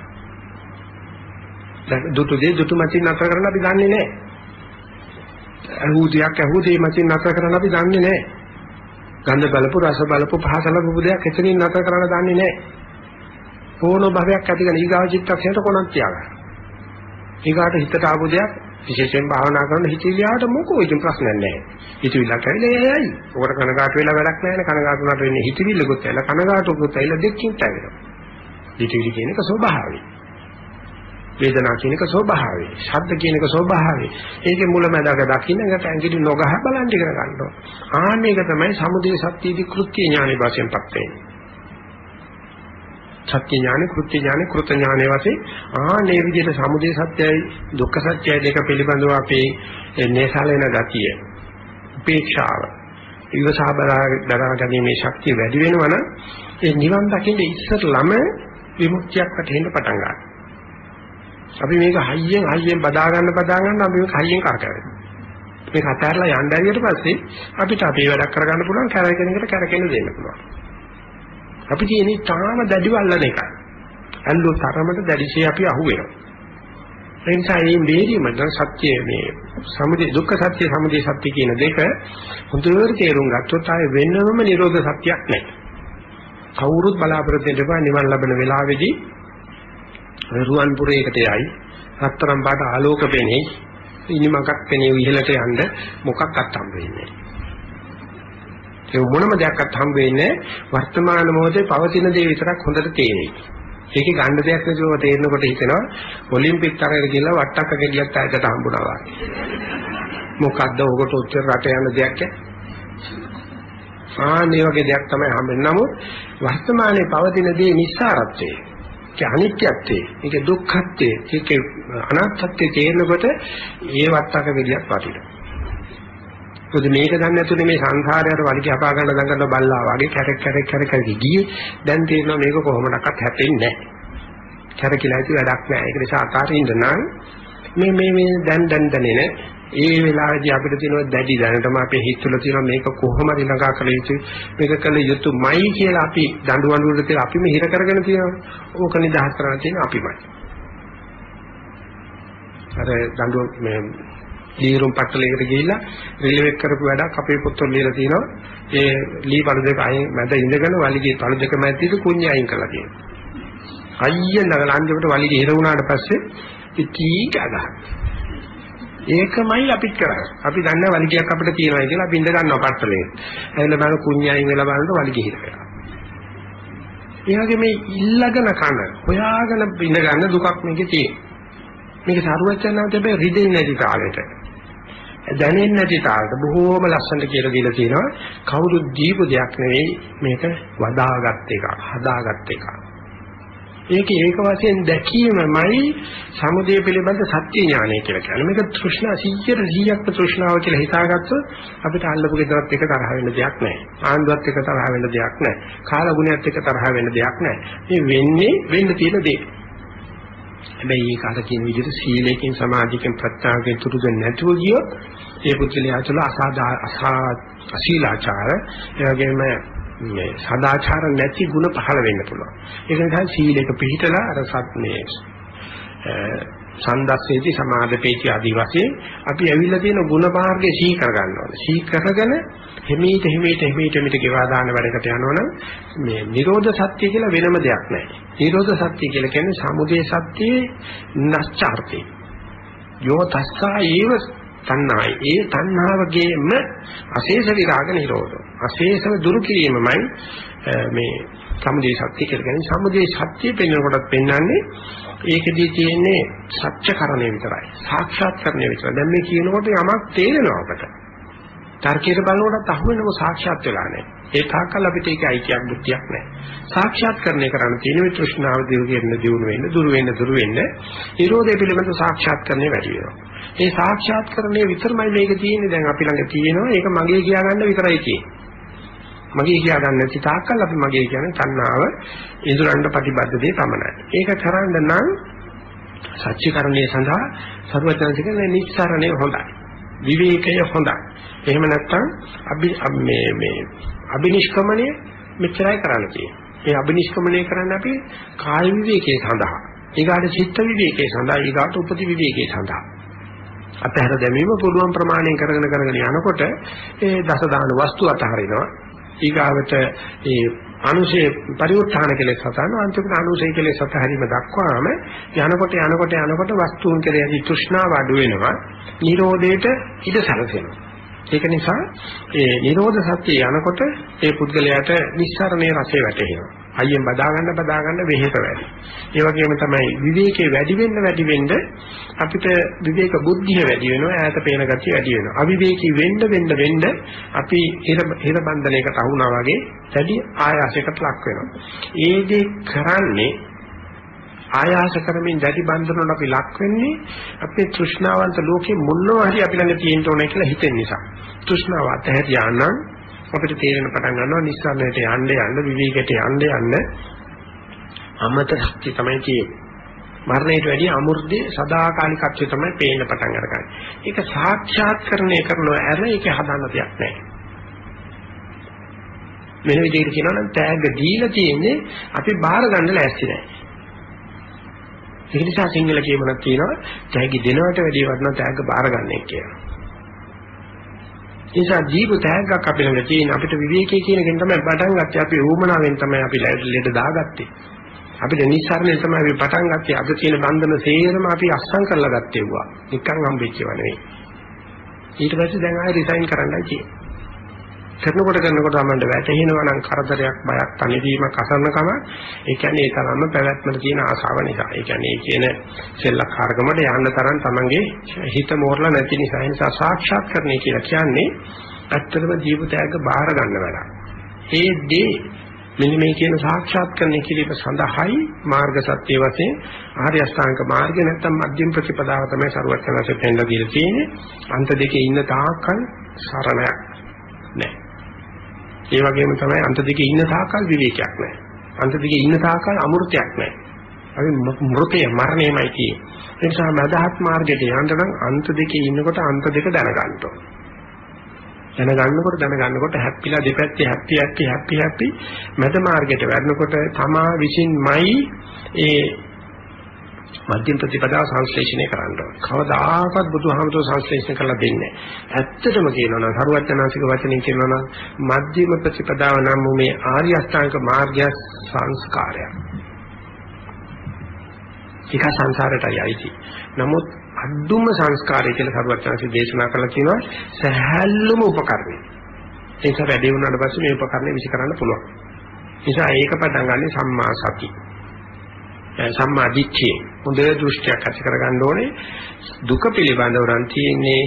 දැන් දුටු දේ දුටු මතින් නතර කරන්න අපි දන්නේ නැහැ. අහුදියක් අහුදී මතින් නතර කරන්න අපි දන්නේ නැහැ. ගන්ධ බලපු රස බලපු පහස ලැබපු දෙයක් එතනින් නතර කරන්න දන්නේ නැහැ. ඕන භවයක් ඇතිගෙන ඊගාව චිත්තක්ෂණයට කොනක් තියාගන්න. ඊගාට හිතට ආපු දෙයක් විශේෂයෙන් භාවනා කරන හිතවිලියාට මොකෝ ඉතින් ප්‍රශ්නයක් නැහැ. හිතවිල්ලක් ඇවිල්ලා එයයි. ඔකට කනගාටු වෙලා වැඩක් නැහැ නේ. කනගාටු වුණාට වෙන්නේ හිතවිල්ලකුත් ඇවිල්ලා කනගාටුකුත් ඇවිල්ලා දෙකකින් ඇවිල්ලා. හිතවිලි කියන එක ස්වභාවයි. වේදනා කියන එක ස්වභාවයි. ශබ්ද කියන එක ස්වභාවයි. ඒකේ මුලමඳාක දකින්න එකට ඇඟිලි නොගහ බලන් ඉගෙන ගන්නවා. ආන්න ඒක තමයි සමුදේ සත්‍යීති කෘත්‍ය ඥානෙ වශයෙන් පත් වෙන්නේ. සත්‍ය ඥානෙ කෘත්‍ය ඥානෙ කෘත ඥානෙ වශයෙන් ආනේ විදිහට සමුදය සත්‍යයි දුක්ඛ සත්‍යයි දෙක පිළිබඳව අපේ නේසලෙන ගතිය උපේක්ෂාව ඉවසාබරා දරා ගැනීමේ ශක්තිය වැඩි වෙනවා නම් ඒ නිවන් දකින්න ඉස්සරළම විමුක්තියක් වැටෙන්න පටන් ගන්නවා. අපි මේක හයියෙන් හයියෙන් බදා ගන්න බදා ගන්න අපි මේක හයියෙන් කරකැවෙනවා. මේක අතහැරලා යන්න ඇරියට පස්සේ අපිට අපේ වැඩක් කරගන්න පුළුවන් කැරකෙන එකට කැරකෙන්න දෙන්න පුළුවන්. අපි කියන්නේ තාම දැඩිව අල්ලන එකයි. ඇල්ලුව තරමට දැඩිශේ අපි අහුවෙනවා. ඒ නිසා මේ වේදීම දැන් සත්‍ය මේ සමුදය දුක්ඛ සත්‍ය සමුදය සත්‍ය කියන දෙක හොඳට තේරුම් ගත්තොත් ආයේ වෙනම නිරෝධ සත්‍යයක් නැහැ. කවුරුත් බලාපොරොත්තු වෙන්න නිවන් ලබන වෙලාවේදී රුවන් පුරයකට යයි රත්තරන් පාට ආලෝක පෙනේ ඉනිමකක් පෙනේ ඉහළට යන්න මොකක්වත් හම්බ වෙන්නේ නැහැ. ඒ මොනම දෙයක්වත් හම්බ වෙන්නේ වර්තමාන මොහොතේ පවතින දේ විතරක් හොඳට තේරෙයි. ඒකේ ගන්න දෙයක් නැතුව තේරෙනකොට හිතෙනවා ඔලිම්පික් තරගයට ගිහලා වට්ටක්ක ගෙඩියක් ආයතට හම්බුණා වගේ. මොකද්ද ඔකට උත්තර රට යන දෙයක් ආන්නේ වගේ දෙයක් තමයි හම්බෙන්නේ. නමුත් වර්තමානයේ පවතින දේ නිස්සාරත්වයේ ඒක අනිත්‍යත්වයේ ඒක දුක්ඛත්වයේ ඒක අනාත්මත්වයේ තේරෙනකොට ඒ වට්ටක්ක ගෙඩියක් වටිනවා. මොකද මේක දන්නේ නැතුනේ මේ සංසාරයට වලිගය හපා ගන්න දඟන බල්ලා වගේ කැරක් කැරක් කැරක් ගියේ දැන් තේරෙනවා මේක කොහොමඩක්වත් හැපෙන්නේ නැහැ. කැරකිලා ඉති වැඩක් නැහැ. ඒක නිසා අතාරින්න නම් මේ මේ මේ දැන් දැන් දැනෙන ඒ වෙලාවේදී අපිට තියෙන දැඩි දැනටම අපේ හිත තුළ තියෙන මේක කොහොමද ළඟා කළ යුතු මේක කළ යුතුමයි කියලා අපි දඬු වඬුවල තියලා අපි මෙහෙර කරගෙන තියෙනවා. ඕක නිදහස් කරන්න තියෙන අපිමයි. අර දඬු මේ ලීරුම් පට්ටලයකට ගිහිල්ලා රිලෙවෙක් කරපු වැඩක් අපේ පොත්වල ලියලා තියෙනවා. ඒ ලී පළු දෙක අයින් මැද ඉඳගෙන වලිගේ පළු දෙක මැද්දේ කුණ්‍ය අයින් කරලා තියෙනවා. අයියෙන් නගල අන්තිමට වලිගේ හිර වුණාට පස්සේ ඉතී ගහනවා. ඒකමයි අපිත් කරන්නේ. අපි දන්නේ වලිගයක් අපිට තියෙනවා කියලා අපි ඉඳ ගන්නවා පට්ටලේ. ඇවිල්ලා බලන කුණ්‍ය අයින් වෙලා බලනකොට වලිගේ හිර වෙනවා. ඒ වගේ මේ ඉල්ලගෙන කන හොයාගෙන ඉඳ ගන්න දුකක් මේකේ තියෙනවා. මේක සාරුවචනන්ත හැබැයි රිදෙන්නේ නැති කාලෙට දැනෙන්නේ නැති තාලට බොහෝම ලස්සනට කියලා දීලා තියෙනවා. කවුරු දීපු දෙයක් නෙවෙයි මේක වදාගත් එකක් හදාගත් එකක්. ඒක ඒක වශයෙන් දැකීමමයි සමුදය පිළිබඳ සත්‍ය ඥානය කියලා කියන්නේ. මේක තෘෂ්ණා 100ට 100ක්ම තෘෂ්ණාව කියලා හිතාගත්තොත් අපිට අල්ලපු ගෙදරත් එක තරහ වෙන්න දෙයක් නැහැ. ආන්දුවත් එක තරහ වෙන්න දෙයක් නැහැ. කාලගුණයත් එක තරහ වෙන්න දෙයක් නැහැ. මේ වෙන්නේ වෙන්න තියෙන දේ. හැබැයි ඒක අර කියන විදිහට සීලයෙන් සමාධියෙන් ප්‍රත්‍යාවයෙන් තුරු දෙන්නේ නැතුව ගියොත් ඒ පුද්ගලයා තුළ අසාදා අසීලාචාර ඒ වගේම මේ සදාචාර නැති ಗುಣ පහළ වෙන්න පුළුවන්. ඒක නිසා සීලයක පිළිතලා අර සත් මේ සන්දස්සේති සමාදපේති ආදී වශයෙන් අපි ඇවිල්ලා තියෙන ಗುಣ මාර්ගයේ සී කර ගන්නවා. සී කරගෙන හිමීට හිමීට හිමීට මිට ගෙවා දාන වැඩකට යනවනම් මේ නිරෝධ සත්‍ය කියලා වෙනම දෙයක් නැහැ. නිරෝධ සත්‍ය කියලා කියන්නේ සමුදය සත්‍යයේ නැස්චාර්ථේ. යෝ තස්සා ඒව තණ්හායි. ඒ තණ්හාවගේම අශේෂ විරාග නිරෝධය. අශේෂව දුරු කිරීමමයි මේ සමුදය සත්‍ය කියලා කියන්නේ. සමුදය සත්‍ය පෙන්වනකොටත් පෙන්වන්නේ ඒකෙදී තියෙන්නේ සත්‍යකරණය විතරයි. සාක්ෂාත්කරණය විතරයි. දැන් මේ කියනකොට යමක් තේරෙනවා අපට. තර්කයට බලනකොටත් අහුවෙනව සාක්ෂාත් වෙලා නැහැ. ඒ තාක්කල් අපිට ඒක අයිතියක් බුද්ධියක් නැහැ. සාක්ෂාත්කරණය කරන්න තියෙන මේ තෘෂ්ණාව දිරු වෙන්න දිනු වෙන්න දුරු වෙන්න දුරු වෙන්න නිරෝධය පිළිබඳ සාක්ෂාත්කරණය වැඩි වෙනවා. ඒ සාක්ෂාත්කරණය විතරමයි මේක තියෙන්නේ දැන් අපි ළඟ තියෙනවා ඒක මගේ කියා ගන්න විතරයි තියෙන්නේ. මගේ කියා ගන්න නැති තාක්කල් අපි මගේ කියන්නේ තණ්හාව ඉඳුරන්ට ප්‍රතිබද්ධ දේ පමණයි. ඒක කරන්න නම් සත්‍යකරණයේ සඳහා සර්වඥාන්තික නිස්සරණය හොඳයි. විවේකය හොඳයි. එහෙම නැත්නම් අපි මේ මේ අබිනිෂ්ක්‍මණය මෙච්චරයි කරන්න තියෙන්නේ. මේ අබිනිෂ්ක්‍මණය කරන්න අපි කාය විවේකයේ සඳහා, ඊගාට චිත්ත විවේකයේ සඳහා, ඊගාට උපති විවේකයේ සඳහා අතහැර දැමීම පුළුවන් ප්‍රමාණයෙන් කරගෙන කරගෙන යනකොට ඒ දස දාන වස්තු අතහරිනවා ඊගාවට ඒ අනුසේ පරිඋත්ථාන කෙලෙස් හතන අන්තිමට අනුසේ කෙලෙස් හතහැරීම දක්වාම යනකොට යනකොට යනකොට වස්තුන් කෙරෙහි තෘෂ්ණාව අඩු වෙනවා නිරෝධයට ඉඩ සැලසෙනවා ඒක නිසා ඒ නිරෝධ සත්‍ය යනකොට ඒ පුද්ගලයාට නිස්සාරණේ රසය වැටහෙනවා. අයියෙන් බදා ගන්න බදා ගන්න වෙහෙස වැඩි. ඒ වගේම තමයි විවේකේ වැඩි වෙන්න වැඩි වෙන්න අපිට විවේක බුද්ධිය වැඩි වෙනවා ඈත පේන ගතිය වැඩි වෙනවා. අවිවේකී වෙන්න වෙන්න වෙන්න අපි හිර හිර බන්ධනයකට අහුණා වගේ වැඩි ආයාසයකට ලක් වෙනවා. ඒ දේ කරන්නේ ආයාස කරමින් දැඩි බන්ධනවල අපි ලක් වෙන්නේ අපේ තෘෂ්ණාවන්ත ලෝකේ මොනවා හරි අපි ළඟ තියෙන්න ඕනේ කියලා හිතෙන නිසා. තෘෂ්ණාව අතහැරියා නම් අපිට තේරෙන පටන් ගන්නවා නිස්සාරණයට යන්න යන්න විවේකයට යන්න යන්න අමත ශක්තිය තමයි තියෙන්නේ. මරණයට වැඩිය අමෘතේ සදාකාලිකත්වය තමයි පේන්න පටන් අරගන්නේ. ඒක සාක්ෂාත්කරණය කරනවා ඇර ඒක හදන්න දෙයක් නැහැ. මෙන්න විදිහට කියනවා නම් තෑග්ග දීලා තියෙන්නේ අපි බාර ගන්න ලෑස්ති නැහැ. ඒ නිසා සිංහල කියමනක් තියෙනවා තෑගි දෙනවට වැඩිය වටිනා තෑග්ග බාරගන්නේ කියලා. ඒ නිසා ජීව තෑග්ගක් අපි ළඟ තියෙන අපිට විවේකයේ කියන එකෙන් තමයි පටන් ගත්තේ අපි ඌමනාවෙන් තමයි අපි ලෙඩ දාගත්තේ. අපිට නිස්සාරණයෙන් තමයි අපි පටන් ගත්තේ අද තියෙන බන්ධන සේරම අපි අස්සම් කරලා ගත්තේ වුණා. නිකන් හම්බෙච්ච ඒවා නෙවෙයි. ඊට පස්සේ දැන් ආයෙ රිසයින් කරන්නයි තියෙන්නේ. කරනකොට කරනකොට අපමණ වැටෙනවා නම් කරදරයක් බයක් තනිවීමක් අසන්නකම ඒ කියන්නේ ඒ තරම්ම පැවැත්මට තියෙන ආශාව නිසා ඒ කියන්නේ ඒ කියන සෙල්ලක්කාරකමට යන්න තරම් තමන්ගේ හිත මෝරලා නැති නිසා ඒ නිසා සාක්ෂාත් කරන්නේ කියලා කියන්නේ ඇත්තටම ජීවිතයක බාහිර ගන්න වැඩක්. ඒ දේ මෙන්න මේ කියන සාක්ෂාත් කරන්නේ කිරීම සඳහායි මාර්ග සත්‍ය වශයෙන් ආර්ය අෂ්ටාංග මාර්ගය නැත්නම් මධ්‍යම ප්‍රතිපදාව තමයි සරුවත් යනසේ පෙන්ලා දීලා තියෙන්නේ. අන්ත දෙකේ ඉන්න තාක්කල් සරණයක් නැහැ. ඒ වගේම තමයි අන්ත දෙකේ ඉන්න තාකල් විවේකයක් නැහැ. අන්ත දෙකේ ඉන්න තාකල් අමෘතයක් නැහැ. අපි මෘතය මරණයමයි කියන්නේ. ඒ නිසා මදහත් මාර්ගයට යන්න නම් අන්ත දෙකේ ඉන්නකොට අන්ත දෙක දැනගන්න ඕන. දැනගන්නකොට දැනගන්නකොට හැප්පිලා දෙපැත්තේ හැප්පි හැප්පි හැප්පි හැප්පි මද මාර්ගයට වැටෙනකොට තමා විසින්මයි ඒ මධ්‍යම ප්‍රතිපදාව සංශ්ලේෂණය කරන්න ඕනේ. කවදාකවත් බුදුහාමතුන් සංශ්ලේෂණය කරලා දෙන්නේ නැහැ. ඇත්තටම කියනවා නම් සරුවචනාසික වචනෙන් කියනවා නම් මධ්‍යම ප්‍රතිපදාව නම් මේ ආර්ය අෂ්ටාංග මාර්ගය සංස්කාරයක්. ඒක සංසාරයටයි අයිති. නමුත් අද්දුම සංස්කාරය කියලා සරුවචනාසික දේශනා කළා කියනවා සහැල්ලුම උපකරණය. ඒක වැඩි වුණාට පස්සේ මේ උපකරණය විසි කරන්න පුළුවන්. නිසා ඒක පටන් ගන්නේ සම්මා සති. සම්මා දිට්ඨිය හොඳ දෘෂ්ටියක් ඇති කරගන්න ඕනේ දුක පිළිබඳව නම් තියෙන්නේ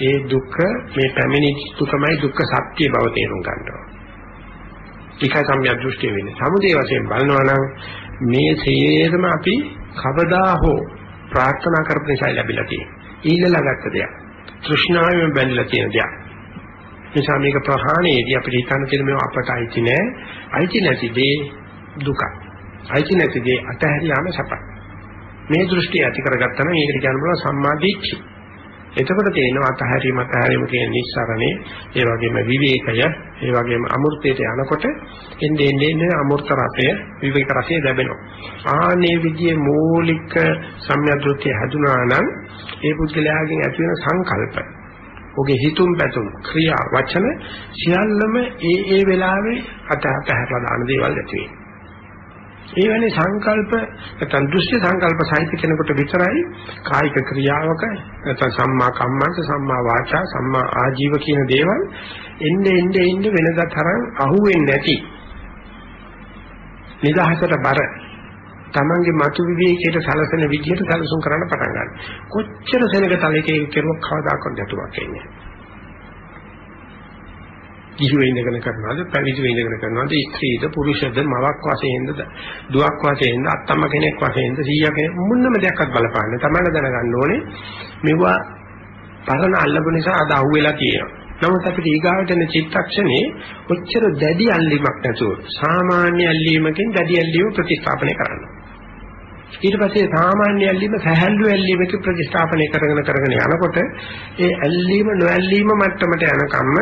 ඒ දුක මේ පැමිණි දුකමයි දුක්ඛ සත්‍ය බව තේරුම් ගන්න ඕනේ. ඒකයි සම්‍යක් දෘෂ්ටිය වෙන්නේ. සමුදේ වශයෙන් බලනවා නම් මේ සියයම අපි කවදා හෝ ප්‍රාර්ථනා කරපු නිසා ලැබිලා තියෙන්නේ. ඊළඟ ගත්ත දෙයක්. තෘෂ්ණාවෙන් බැඳලා තියෙන දෙයක්. නිසා මේක ප්‍රහාණයේදී අපිට හිතන්න තියෙන මේවා අපට අයිති නෑ. අයිති නැති දේ දුකයි. අයිති නැති දේ අතහැරියාම සපයි. මේ දෘෂ්ටි ඇති කරගත්තා නම් ඒකට කියන්න පුළුවන් සම්මා දිට්ඨි. එතකොට තේනවා අතහැරීම අතහැරීම කියන නිස්සරණේ ඒ වගේම විවේකය ඒ වගේම අමෘතයට යනකොට එන්නේ එන්නේ අමෘත රසය විවේක රසය ලැබෙනවා. ආනේ විදියේ මූලික සම්‍යද්ෘතිය හැදුනා නම් ඒ පුද්ගලයාගෙන් ඇති වෙන සංකල්ප ඔගේ හිතුම් පැතුම් ක්‍රියා වචන සියල්ලම ඒ ඒ වෙලාවේ අත අතහැරලා දාන දේවල් ඇති වෙනවා. ඒ වෙන්නේ සංකල්ප නැත්නම් දෘෂ්ටි සංකල්ප සහිත කෙනෙකුට විතරයි කායික ක්‍රියාවක නැත්නම් සම්මා කම්මන්ත සම්මා වාචා සම්මා ආජීව කියන දේවල් එන්නේ එන්නේ එන්නේ වෙනදා තරම් අහුවෙන්නේ නැති නිදහසට බර තමන්ගේ මතු විවේකයට සලසන විදිහට සැලසුම් කරන්න පටන් ගන්න. කොච්චර සෙනග තලයක කෙරුවක් කවදාකවත් ගැටුමක් එන්නේ නැහැ. කිහිව ඉඳගෙන කරනවද? පැවිදිව ඉඳගෙන කරනවද? ස්ත්‍රීද පුරුෂද මවක් වශයෙන්ද දුවක් වශයෙන්ද අත්තම්ම කෙනෙක් වශයෙන්ද සීයා කෙනෙක් මුන්නම දෙයක්වත් බලපාන්නේ තමයි දැනගන්න ඕනේ මෙවුවා පරණ අල්ලපු නිසා අද අහුවෙලා තියෙනවා. නමුත් අපිට ඊගාවට එන චිත්තක්ෂණේ ඔච්චර දැඩි අල්ලීමක් නැතුව සාමාන්‍ය අල්ලීමකින් දැඩි අල්ලීම ප්‍රතිස්ථාපනය කරනවා. ඊට පස්සේ සාමාන්‍ය ඇල්ලීම සැහැල්ලු ඇල්ලීමක ප්‍රතිස්ථාපනය කරගෙන කරගෙන යනකොට ඒ ඇල්ලීම නොඇල්ලීම මට්ටමට යනකම්ම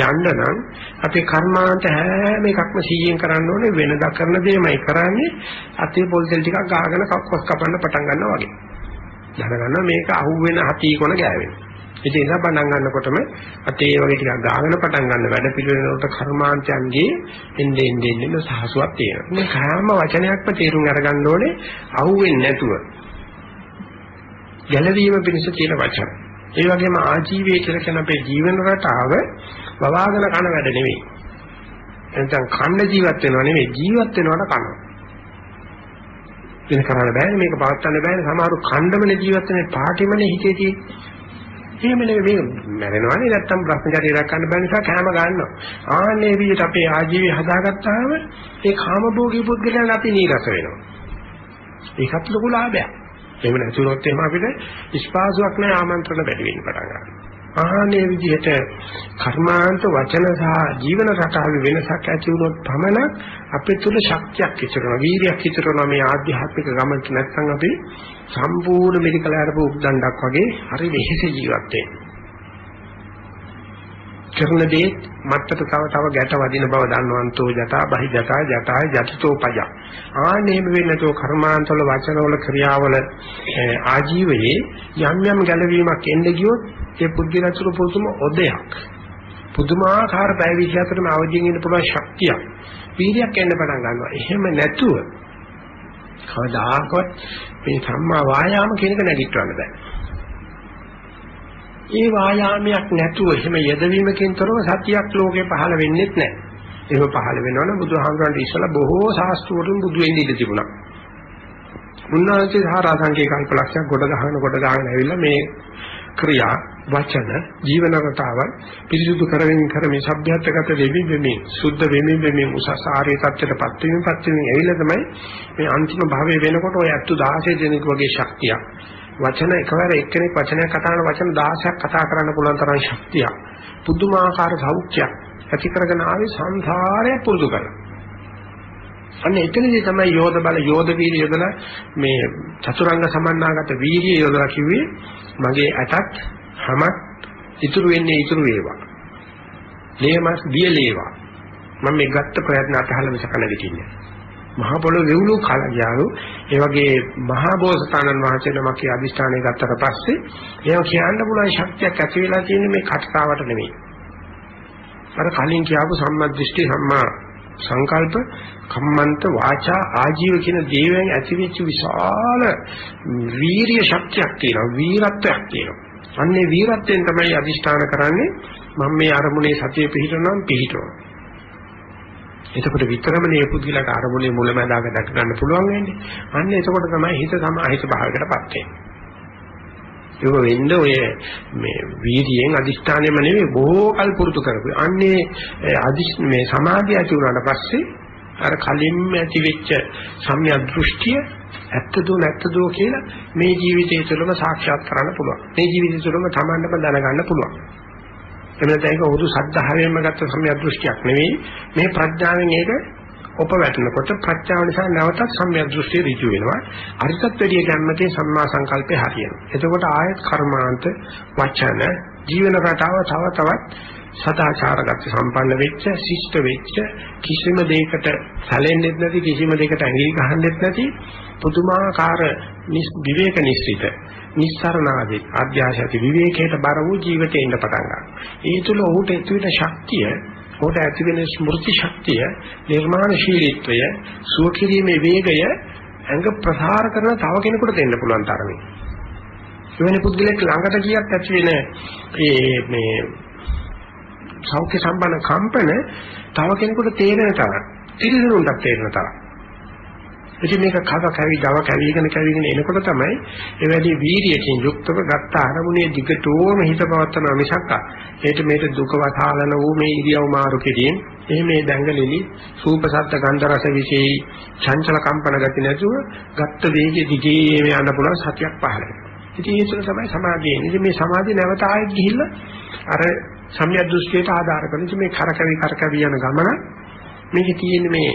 යන්න නම් අපේ කර්මාන්ත හැම එකක්ම සීයෙන් කරන්න ඕනේ වෙනදා කරන දෙයමයි කරන්නේ අතේ පොල් තෙල් ටිකක් ගහගෙන කක්කොස් කපන්න පටන් ගන්නවා වගේ. දැනගන්න මේක අහුවෙන හති කොන ගෑවෙනවා. ඉතින් ඒක පටන් ගන්නකොටම අතේ වගේ ටිකක් ගාගෙන පටන් ගන්න වැඩ පිළිවෙලකට කර්මාන්තයන්ගේ එන්නේ එන්නේ එන්නේ සහසුවක් තියෙනවා. මේ හැම වචනයක්ම තේරුම් අරගන්න ඕනේ අහුවෙන්නේ නැතුව. ගැළවීම පිණිස තියෙන වචන. ඒ වගේම ආජීවයේ කියලා කියන අපේ ජීවන රටාව වවාගෙන කන වැඩ නෙවෙයි. එතන කන්න ජීවත් වෙනව නෙවෙයි ජීවත් වෙනවට කනවා. වෙන කරන්න බෑනේ මේක පවත්වන්න බෑනේ සමහරු ඛණ්ඩමනේ ජීවත් වෙන පාටිමනේ හිතේ තියෙන්නේ එහෙම නෙවෙයි මේක මැරෙනවනේ නැත්තම් භ්‍රමචර්ය රැකන්න බැරි නිසා කැම ගන්නවා. ආන්නේ විදිහට අපේ ආජීවය හදාගත්තාම ඒ කාමභෝගී පුද්ගලයන් අපි නීරස වෙනවා. ඒකත් ලොකු ලාභයක්. එහෙම නැතුනොත් එහෙම අපිට ස්පාසුවක් නැහැ ආමන්ත්‍රණ වැඩි වෙන්න පටන් ගන්නවා. ආනේ විදිහට කර්මාන්ත වචන සහ ජීවන රටාවේ වෙනසක් ඇති වුණොත් පමණ අපේ තුල ශක්තියක් ඉතිරෙනවා වීරියක් ඉතිරෙනවා මේ ආධ්‍යාත්මික ගමනට නැත්නම් අපි සම්පූර්ණ මෙඩිකල් ආරපු උද්දණ්ඩක් වගේ හරි වෙහෙස ජීවත් කරන දේ මත්තට තව තව ගැට වදින බව දන්නවන්තෝ ජටා බහි ජටා ජටාය ජටිතෝ පජ. ආනේම වෙන්නතෝ කර්මාන්තවල වචනවල ක්‍රියාවල ආජීවයේ යම් යම් ගැළවීමක් එන්න ගියොත් ඒ පුද්ගලයාට පුදුම ඔදයක් පුදුමාකාර පැය 24ම අවදියෙන් ඉන්න පුළුවන් ශක්තියක් වීර්යයක් එන්න පටන් ගන්නවා එහෙම නැතුව කවදාකවත් මේ සම්මා වායාම කියන එක නැගිටවන්න බෑ. ඒ වායාමයක් නැතුව එහෙම යෙදවීමකින් තොරව සතියක් ලෝකේ පහළ වෙන්නේ නැහැ. එහෙම පහළ වෙනවනම් බුදුහාමුදුරන්ට ඉස්සලා බොහෝ ශාස්ත්‍රවලින් බුදු වෙන්න ඉඩ තිබුණා. උන්වහන්සේ සාරාංශික කල්පලක්ෂයක් ගොඩ ගහන ගොඩ ගහන ඇවිල්ලා මේ ක්‍රියා වචන ජීවන රටාවල් පිරිසුදු කරමින් කරමින් සભ્યත්වගත වෙමින් වෙමින් සුද්ධ වෙමින් වෙමින් උසස් ආර්ය tattරපත් වෙමින් පත් වෙමින් ඇවිල්ලා තමයි මේ අන්තිම භාවයේ වෙනකොට ඔය 16 දෙනෙක් වගේ ශක්තියක්. වචන එකවර එක්කෙනෙක් වචනයක් කතා කරන වචන 16ක් කතා කරන්න පුළුවන් තරම් ශක්තියක්. පුදුමාකාර සෞඛ්‍යයක් ඇති කරගෙන ආවේ සංසාරය පුරුදු කරලා. අන්න එතනදී තමයි යෝධ බල යෝධ වීර්ය යොදලා මේ චතුරංග සමන්නාගත වීර්ය යොදලා කිව්වේ මගේ ඇටත් හැමත් ඉතුරු වෙන්නේ ඉතුරු වේවා. ලේමස් දියලේවා. මම මේ ගත්ත ප්‍රයත්න අතහල මිසක නැගිටින්නේ. මහා පොළොව වෙවුණු කල ගියාලු ඒ වගේ මහා බෝසතාණන් වහන්සේ නමකේ අදිෂ්ඨානය ගත්තට පස්සේ ඒව කියන්න පුළුවන් ශක්තියක් ඇති වෙලා තියෙන්නේ මේ කටතාවට නෙමෙයි. අර කලින් කියපු සම්මා සම්මා සංකල්ප කම්මන්ත වාචා ආජීව කියන දේවයන් ඇතිවෙච්ච විශාල වීරිය ශක්තියක් තියෙනවා වීරත්වයක් තියෙනවා අන්නේ වීරත්වයෙන් තමයි අදිෂ්ඨාන කරන්නේ. මම මේ අරමුණේ සතිය පිහිටවනම් පිහිටවනවා එතකොට විතරම මේ පුද්ගලට අරමුණේ මුලැමැදාක දැක ගන්න පුළුවන් වෙන්නේ. අන්න එතකොට තමයි හිත සමාහිත භාවයකටපත් වෙන්නේ. ඒක වෙන්න ඔය මේ වීර්යයෙන් අදිෂ්ඨානෙම නෙවෙයි බොහෝ කල් පුරුදු කරපු. අන්නේ අදිෂ් මේ සමාධිය ඇති වුණාට පස්සේ අර කලින්ම ඇති වෙච්ච සම්‍යක් දෘෂ්ටිය ඇත්තද නැත්තද කියලා මේ ජීවිතය තුළම සාක්ෂාත් කරන්න පුළුවන්. මේ ජීවිතය තුළම තමන්ම දැනගන්න පුළුවන්. එමෙන්න ඒක උදු සද්ධාවෙන්ම ගත්ත සම්‍යක් දෘෂ්ටියක් නෙවෙයි මේ ප්‍රඥාවෙන් ඒක ඔප වැටෙනකොට ප්‍රඥාව නිසා නැවතත් සම්‍යක් දෘෂ්ටිය ඍජු වෙනවා. අරිසත් වැඩි ගැම්මතේ සම්මා සංකල්පේ හරියනවා. එතකොට ආයත් කර්මාන්ත වචන ජීවන රටාව තව තවත් සදාචාරගත සම්පන්න වෙච්ච ශිෂ්ට වෙච්ච කිසිම දෙයකට සැලෙන්නෙත් නැති කිසිම දෙයකට ඇඟිලි ගහන්නෙත් නැති පුදුමාකාර විවේක නිස්සිත නිස්සරණාදී අධ්‍යාශයති විවේකයට බර වූ ජීවිතේ ඉන්න පටන් ගන්නවා. ඒ තුල ඔහුට ඇතිවෙන ශක්තිය ඔහුට ඇතිවෙන ස්මෘති ශක්තිය නිර්මාණශීලීත්වය සුවකිරීමේ වේගය ඇඟ ප්‍රසාර කරන තව කෙනෙකුට දෙන්න පුළුවන් තරමේ. එවැනි පුද්ගලෙක් ළඟට ගියත් ඇති වෙන මේ මේ සෞඛ්‍ය සම්බන්ධ කම්පන තව කෙනෙකුට තේරෙන තරම් ඉරිදුරුන්ට තේරෙන තරම් ඉතින් මේක කව කැවි දව කැවිගෙන කැවිගෙන එනකොට තමයි එවැනි වීර්යයෙන් යුක්තව ගත්ත අරමුණේ දිගටම හිත පවත්වන මිසක් ඒට මේට දුක වතාලන වූ මේ ඉරියව් මාරු කිරීම එහෙම මේ දැඟලිලි සූප සත්ත්‍ය ගන්ධ රස විශේෂයි චංචල කම්පන ගති නැතුව ගත්ත වේගයේ දිගේ යන්න පුළුවන් සතියක් පහළ වෙනවා. ඉතින් ඒක තමයි සමාධිය. ඉතින් මේ සමාධිය නැවත ආයෙත් ගිහිල්ලා අර සම්‍යක් දෘෂ්ටියට ආධාර කරගෙන මේ කරකැවි කරකැවි යන ගමන මේකේ තියෙන මේ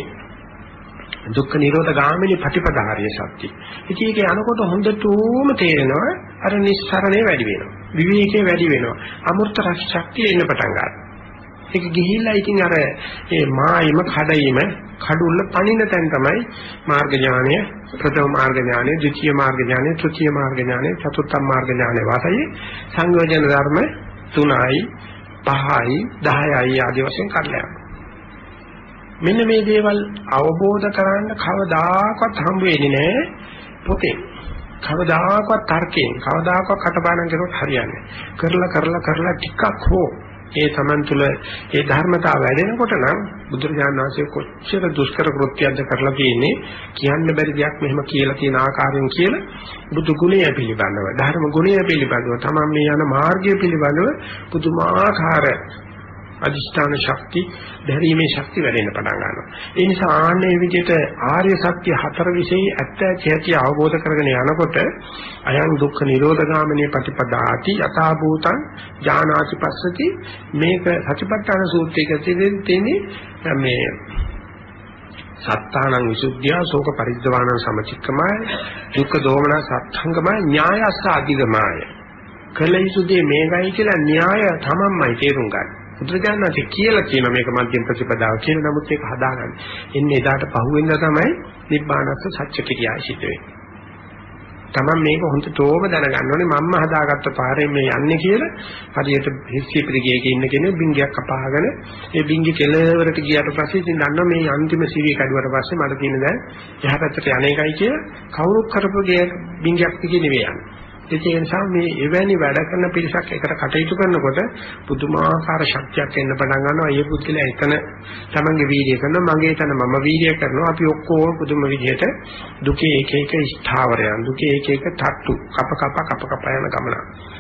දුක්ඛ නිරෝධ ගාමිනී ප්‍රතිපදාහාරිය සත්‍ය. ඉතින් ඒක යනකොට හොඳටම තේරෙනවා අර නිස්සරණේ වැඩි වෙනවා. විවේකයේ වැඩි වෙනවා. අමෘත ශක්තිය එන්න පටන් ගන්නවා. ඒක ගිහිල්ලා ඉතින් අර ඒ මායිම කඩයිම කඩුල්ල පණින තැන් තමයි මාර්ග ඥානය ප්‍රථම මාර්ග ඥානය ද්විතීය මාර්ග ඥානය තෘතීය මාර්ග ඥානය චතුර්ථ මාර්ග ඥානය වාසයේ සංයෝජන ධර්ම 3යි 5යි 10යි ආදී වශයෙන් කඩලා යනවා මෙන්න මේ දේවල් අවබෝධ කරගන්න කවදාකවත් හම්බ වෙන්නේ නැහැ පොතේ. කවදාකවත් තර්කයෙන් කවදාකවත් කටපාඩම් කරුවොත් හරියන්නේ. කරලා කරලා කරලා ටිකක් හෝ ඒ Taman තුල ඒ ධර්මතාව වැඩෙනකොට නම් බුදුරජාණන් වහන්සේ කොච්චර දුෂ්කර කෘත්‍යයක්ද කරලා තියෙන්නේ? කියන්න බැරි දෙයක් මෙහෙම කියලා තියෙන ආකාරයෙන් කියලා බුදු ගුණය පිළිබඳව ධර්ම ගුණය පිළිබඳව Taman මේ යන මාර්ගය පිළිබඳව පුදුමාකාර අදිෂ්ඨාන ශක්ති, දැරීමේ ශක්තිය වැඩෙන්න පටන් ගන්නවා. ඒ නිසා ආන්නේ විදිහට ආර්ය සත්‍ය හතර විශේෂ ඇත්ත ඇති අවබෝධ කරගෙන යනකොට අයං දුක්ඛ නිරෝධ ගාමිනී ප්‍රතිපදාති යථා භූතං ඥානාති පස්සති මේක සතිපට්ඨාන සූත්‍රයේ තියෙන්නේ මේ සත්තානං විසුද්ධිය ශෝක පරිද්දවාන සමචික්කමයි දුක්ඛ දෝමන සත්ංගමයි ඥායස්ස අධිගමයි කළ යුතු දේ මේකයි කියලා න්‍යාය තමන්මයි තේරුම් ගන්න. බුදුරජාණන්සේ කියලා කියන මේක මධ්‍යම ප්‍රතිපදාව කියන නමුත් ඒක හදාගන්න. එන්නේ එදාට පහුවෙන්ද තමයි නිබ්බානස්ස සත්‍ය කිරියාව සිද්ධ වෙන්නේ. Taman මේක හොඳටම දැනගන්න ඕනේ මම්ම හදාගත්ත පාරේ මේ යන්නේ කියලා හරියට හිස්සී පිළිගියක ඉන්න කෙනෙක් බින්ගයක් කපාගෙන ඒ බින්ගි කෙලවරට ගියාට පස්සේ ඉතින් දන්නවා මේ අන්තිම සිවිය කැඩුවට පස්සේ මට තියෙන දැන් එහා පැත්තට යන්නේකයි කියලා කවුරුත් කරපු බින්ගයක් දිගේ නෙවෙයි යන්නේ. ඒ නිසා මේ එවැනි වැඩ කරන පිරිසක් එකට කටයුතු කරනකොට පුදුමාකාර ශක්තියක් එන්න පටන් ගන්නවා. ඒ පුද්ගලයා එතන තමන්ගේ වීර්යය කරනවා, මගේ තන මම වීර්යය කරනවා. අපි ඔක්කොම පුදුම විදිහට දුකේ එක එක ස්ථාවරයන්, දුකේ එක එක තට්ටු, කප කප කප කප යන ගමන.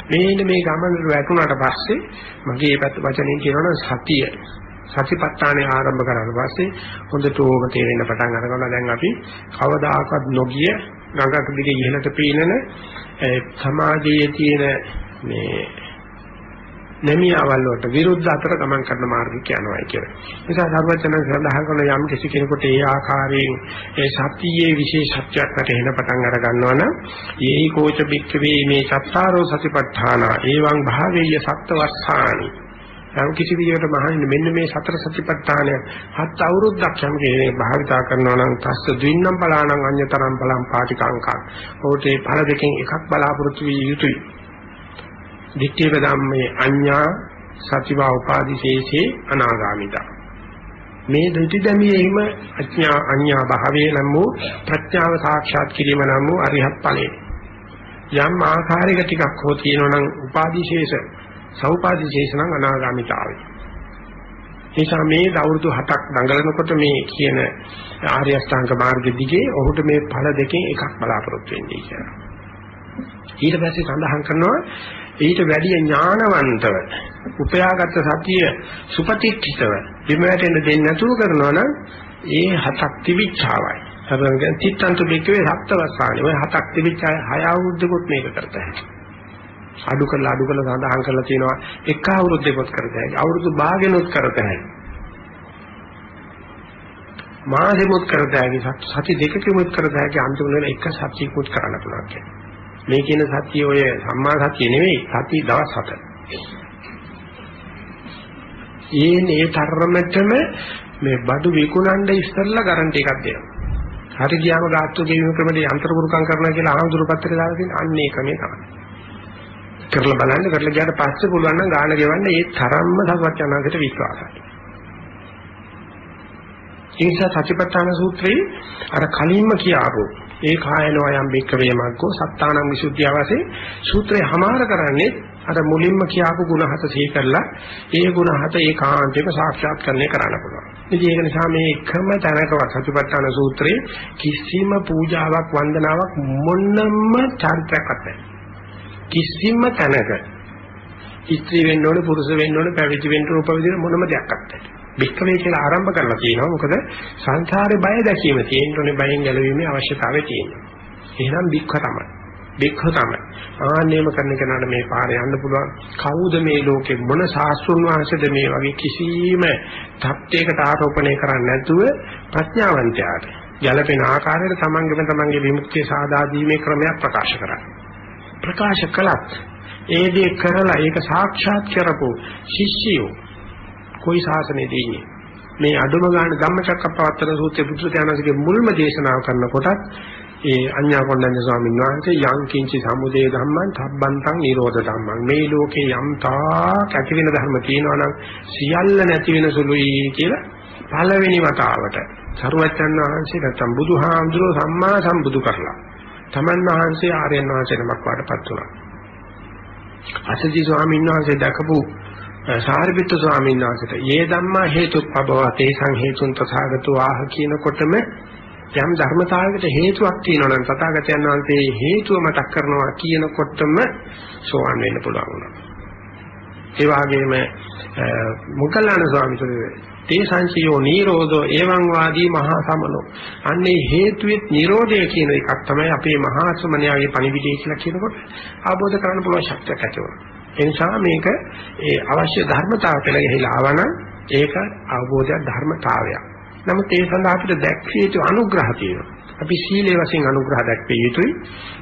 මේන මේ ගමනට වැටුණාට පස්සේ මගේ මේ පැත්ත වචනෙන් කියනවනම් සතිය සතිපට්ඨානය ආරම්භ කරලා පස්සේ හොඳට ඕක තේරෙන්න පටන් අරගනවා දැන් අපි කවදාකවත් නොගිය ගඟක දිගේ ඉහළට පීනන සමාජයේ තියෙන මේ නැමියාවල් වලට විරුද්ධ අතර ගමන් කරන මාර්ගික යනවා කියලා. නිසා සර්වචන සඳහන් කරන යම් කිසි කෙනෙකුට ඒ ආකාරයෙන් ඒ සතියේ විශේෂත්වයක් වැටෙන පටන් අර ගන්නවනම් යේහි කෝච බික්කවේ මේ චත්තාරෝ සතිපට්ඨාන ඒවං භාවේය සත්වස්සානි යම් කිසි විදියකට මහන්නේ මෙන්න මේ සතර සතිපට්ඨානය හත් අවුරුද්දක් යම් කෙනෙක් භාවිතා කරනවා නම් තස්ස ද්වින්නම් බලානම් අඤ්‍යතරම් බලම් පාටිකාංකං. ඕටේ ඵල දෙකෙන් එකක් බලාපොරොත්තු විය යුතුයි. දික්කේ ධම්මේ අඤ්ඤා සතිවා උපාදිශේෂේ අනාගාමිතා. මේ දෙටි දැමීම අඥා අඤ්ඤා භාවයේ නම් වූ ප්‍රඥාව සාක්ෂාත් කිරීම නම් වූ අරිහත් ඵලයේ. යම් ආකාරයක ටිකක් හෝ තියෙනවා නම් උපාදිශේෂ සෞපාදිශේෂණං අනාගාමිතාවේ. නිසා මේ අවුරුදු 7ක් දඟලනකොට මේ කියන ආර්ය අෂ්ටාංග මාර්ගෙ දිගේ ඔහුට මේ ඵල දෙකෙන් එකක් බලාපොරොත්තු වෙන්නේ කියලා. ඊට පස්සේ සඳහන් කරනවා ඊට වැඩි ඥානවන්තව උපයාගත් සතිය සුපතික්ඛිතව විමයටෙන් දෙන්නේ නැතුව කරනවා නම් ඒ හතක් තිබිච්චාවයි. සතරෙන් තිත්තන්තු බිකවේ සත්වස්සානි. ඔය හතක් තිබිච්චා හය අවුරුද්දකොත් මේක කරතයි. අඩු කරලා අඩු කරලා සඳහන් කරලා තියෙනවා. එක අවුරුද්දේකොත් කරත හැකි. අවුරුදු භාගෙනොත් කරත හැකි. මාසෙමුත් කරත හැකි සති දෙකකෙමුත් කරත හැකි අන්තිම වෙන එක සතියකුත් කරන්න පුළුවන් කියන්නේ. මේ කියන සතිය ඔය සම්මා සතිය නෙවෙයි සති දවස් හත ඒනේ තරමටම මේ බඩු විකුණන්න ඉස්සෙල්ලා ගරන්ටි එකක් දෙනවා. හරි ගියාම ගාස්තු ගෙවීම ක්‍රමයේ යන්ත්‍ර පුරුකම් කරනවා කියලා ආහඳුරු පත්‍රය දාලා තියෙන අන්න ඒ ක්‍රමය තමයි. කරලා බලන්න කරලා ගියාට පස්සේ පුළුවන් නම් ගාන ගෙවන්න ඒ තරම්ම සර්වඥාන්තට විශ්වාසයි. ඒ නිසා සතිපට්ඨාන සූත්‍රයේ අර කලින්ම කියාපු ඒ කායනෝ යම් බික්ක වේමග්ගෝ සත්තානං විසුද්ධිය වශයෙන් සූත්‍රය හමාර කරන්නේ අර මුලින්ම කියාපු ගුණ හත සිහි කරලා ඒ ගුණ හත ඒකාන්තයක සාක්ෂාත් කරන්නේ කරන්න පුළුවන්. ඉතින් ඒක නිසා මේ එකම තැනකව සතිපට්ඨාන සූත්‍රයේ කිසිම පූජාවක් වන්දනාවක් මොනම චරිතයක්වත් නැහැ. කිසිම තැනක ස්ත්‍රී වෙන්න ඕනේ පුරුෂ වෙන්න ඕනේ පැවිදි වෙන්න ඕනේ උපවිදින මොනම දෙයක් නැහැ. වික්‍රමයේ කියලා ආරම්භ කරලා තියෙනවා. මොකද සංසාරේ බය දැකීම තියෙන්න ඕනේ බයෙන් ගැලවීමේ අවශ්‍යතාවය තියෙනවා. එහෙනම් වික්ඛ තමයි. වික්ඛ තමයි. ආන්නේම කරන කෙනාට මේ පාරේ යන්න පුළුවන්. කවුද මේ ලෝකේ මොන ශාස්ත්‍රුන් වහන්සේද මේ වගේ කිසිම தත්යකට ආරෝපණය කරන්නේ නැතුව ප්‍රඥාවන්තයාට ගැළපෙන ආකාරයට තමන්ගේම තමන්ගේ විමුක්තිය සාදා දීමේ ක්‍රමයක් ප්‍රකාශ කරා. ප්‍රකාශ කළත් ඒ දේ කරලා ඒක සාක්ෂාත් කරපු ශිෂ්‍යයෝ કોઈ ශාසනයේදී ඉන්නේ. මේ අඩුම ගන්න ධම්මචක්කප්පවත්තන සූත්‍රයේ පුත්‍රයාණන්ගේ මුල්ම දේශනාව කරනකොටත් ඒ අඤ්ඤා කොණ්ඩඤ්ඤ ස්වාමීන් වහන්සේ යං කිංචි සමුදය ධම්මං තබ්බන්තං නිරෝධ ධම්මං මේ ලෝකේ යම් තාක් ඇති වෙන ධර්ම තියෙනවා නම් සියල්ල නැති වෙන සුළුයි කියලා පළවෙනි වතාවට සරුවච්චන් වහන්සේ නැත්තම් බුදුහාමුදුරුවෝ සම්මා සම්බුදු කරලා තමන් වහන්සේ ආර්යයන් වහන්සේ නමක් වඩපත් වුණා. අසජි ස්වාමීන් වහන්සේ දැකපු සාරිපුත්තු ස්වාමීන් වහන්සේට "යේ ධම්මා හේතුප්පබව තේසං හේතුන් තථාගතෝ ආහ" කියනකොටම යම් ධර්මතාවයකට හේතුවක් තියෙනවා නම් තථාගතයන් වහන්සේ හේතුව මතක් කරනවා කියනකොටම සෝවන් වෙන්න පුළුවන් වුණා. ඒ වගේම මොග්ගල්ලාන ස්වාමීන් වහන්සේ තේ සංසියෝ නිරෝධෝ එවං වාදී මහා සමනෝ අන්නේ හේතුවෙත් නිරෝධය කියන එකක් තමයි අපේ මහා සමනයාගේ පණිවිඩය කියලා කියනකොට ආબોධ කරන්න පුළුවන් ශක්තියක් ඇති වෙනවා. ඒ නිසා මේක ඒ අවශ්‍ය ධර්මතාව පෙළ ගහලා ආවනම් ඒක අවබෝධය ධර්මතාවයක්. නමුත් ඒ සඳහා අපිට දැක්විය යුතු අනුග්‍රහ තියෙනවා. අපි සීලේ වශයෙන් අනුග්‍රහ දැක්විය යුතුයි.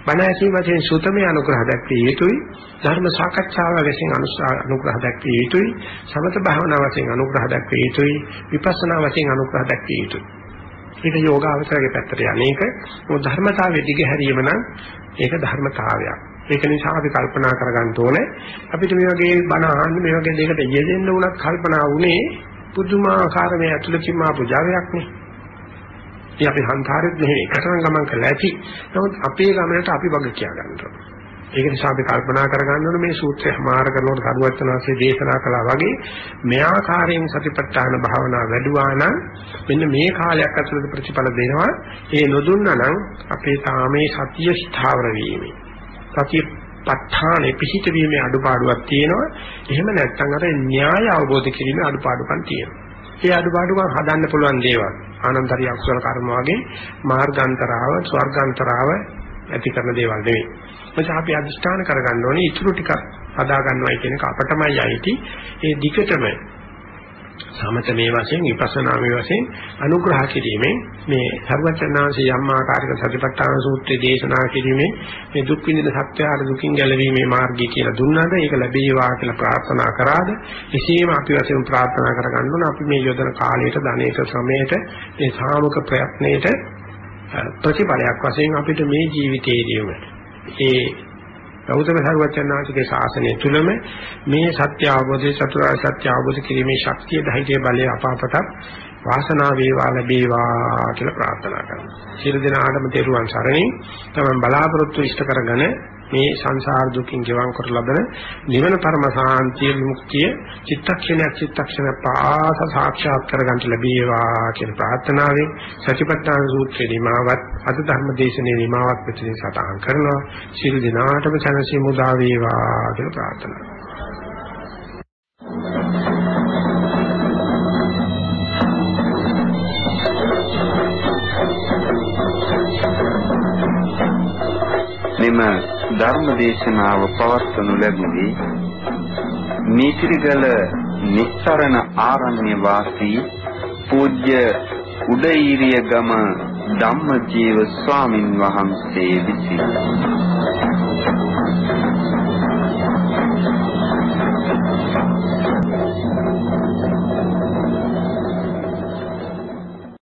බණ ඇසීම වශයෙන් සුතමේ අනුග්‍රහ දැක්විය යුතුයි. ධර්ම සාකච්ඡාව වශයෙන් අනුග්‍රහ දැක්විය යුතුයි. සමත භාවනා වශයෙන් අනුග්‍රහ දැක්විය යුතුයි. විපස්සනා වශයෙන් අනුග්‍රහ දැක්විය යුතුයි. ඒක යෝගාවචරයේ පැත්තට යන්නේක මොකද ධර්මතාවයේ දිගහැරීම නම් ඒක ධර්මතාවයක්. ඒක නිසා අපි කල්පනා කරගන්න ඕනේ අපිට මේ වගේ බණ අහන්න මේ වගේ දෙයකට යෙදෙන්න උනත් කල්පනා වුණේ පුදුමාකාර මේ ඇතුළතින්ම ආපු ජවයක් නේ. ඉතින් අපි සංසාරෙත් මෙහෙම එකතරම් ගමන් කරලා ඇති. නමුත් අපේ ගමනට අපි වග කියා ගන්න ඕනේ. ඒක නිසා අපි කල්පනා කරගන්න ඕනේ මේ සූත්‍රය මාර කරනකොට සරුවචනාංශයේ දේශනා කළා වගේ මේ ආකාරයෙන් සතිපට්ඨාන භාවනා වැඩුවා නම් මෙන්න මේ කාලයක් ඇතුළත ප්‍රතිඵල දෙනවා. ඒ නොදුන්නා නම් අපේ තාමේ සතිය ස්ථාවර වීමේ. සතිය ප ဋ ාණේ පිහිට වීමේ අඩුපාඩුවක් තියෙනවා. එහෙම නැත්නම් අර න්‍යාය අවබෝධ කිරීමේ අඩුපාඩුකම් තියෙනවා. ඒ අඩුපාඩුකම් හදන්න පුළුවන් දේවල්. ආනන්තරිය අකුසල කර්ම වගේ මාර්ගාන්තරාව, ස්වර්ගාන්තරාව ඇති කරන දේවල් නෙවෙයි. එනිසා අපි අදිෂ්ඨාන කරගන්න ඕනේ ඊටු ටික හදා ගන්නවයි කියන එක අපටමයි අයිති. ඒ දිගටම සමත මේ වශයෙන් විපස්සනා මේ වශයෙන් අනුග්‍රහ කිරීමෙන් මේ සර්වචනාංශී යම් ආකාරයක සතිපට්ඨාන සූත්‍රයේ දේශනා කිරීමෙන් මේ දුක් විඳින සත්‍යයට දුකින් ගැලවීමේ මාර්ගය කියලා දුන්නාද ඒක ලැබේවා කියලා ප්‍රාර්ථනා කරාද එසේම අපි වශයෙන් ප්‍රාර්ථනා කරගන්න ඕන අපි මේ යොදන කාලයට ධනේට ශ්‍රමයට මේ සාමුක ප්‍රයත්නයේට ප්‍රතිඵලයක් වශයෙන් අපිට මේ ජීවිතයේදීම ඒ ගෞතම සර්වචනාංශිකේ ශාසනය තුලම මේ සත්‍ය අවබෝධය චතුරාර්ය සත්‍ය අවබෝධ කිරීමේ ශක්තිය ධෛර්ය බලය අපාපට වාසනාව වේවා ලැබේවා කියලා ප්‍රාර්ථනා කරනවා. සියලු දෙනාටම තෙරුවන් සරණින් තමයි බලාපොරොත්තු ඉෂ්ට කරගෙන මේ සංසාර දුකින් ගෙවන් කර ලබන නිවන පරම සාන්තිය විමුක්තිය චිත්තක්ෂණයක් චිත්තක්ෂණ පාස සාක්ෂාත් කරගන්න ලැබේවා කියන ප්‍රාර්ථනාවෙන් සතිපට්ඨාන සූත්‍රයේ නිමාවත් අද ධර්ම දේශනේ නිමාවත් මෙතනින් සටහන් කරනවා. සියලු දිනාටම සැනසීම උදා වේවා කියලා ප්‍රාර්ථනා මෙම ධර්ම දේශනාව පවත්වනු ලැබුණේ. නීතිරිගල නිස්සරණ ආරණ්‍ය වාසී පූජ්‍ය උදේීරිය ගම ධම්මජීව ස්වාමින් වහන්සේ විසිනි.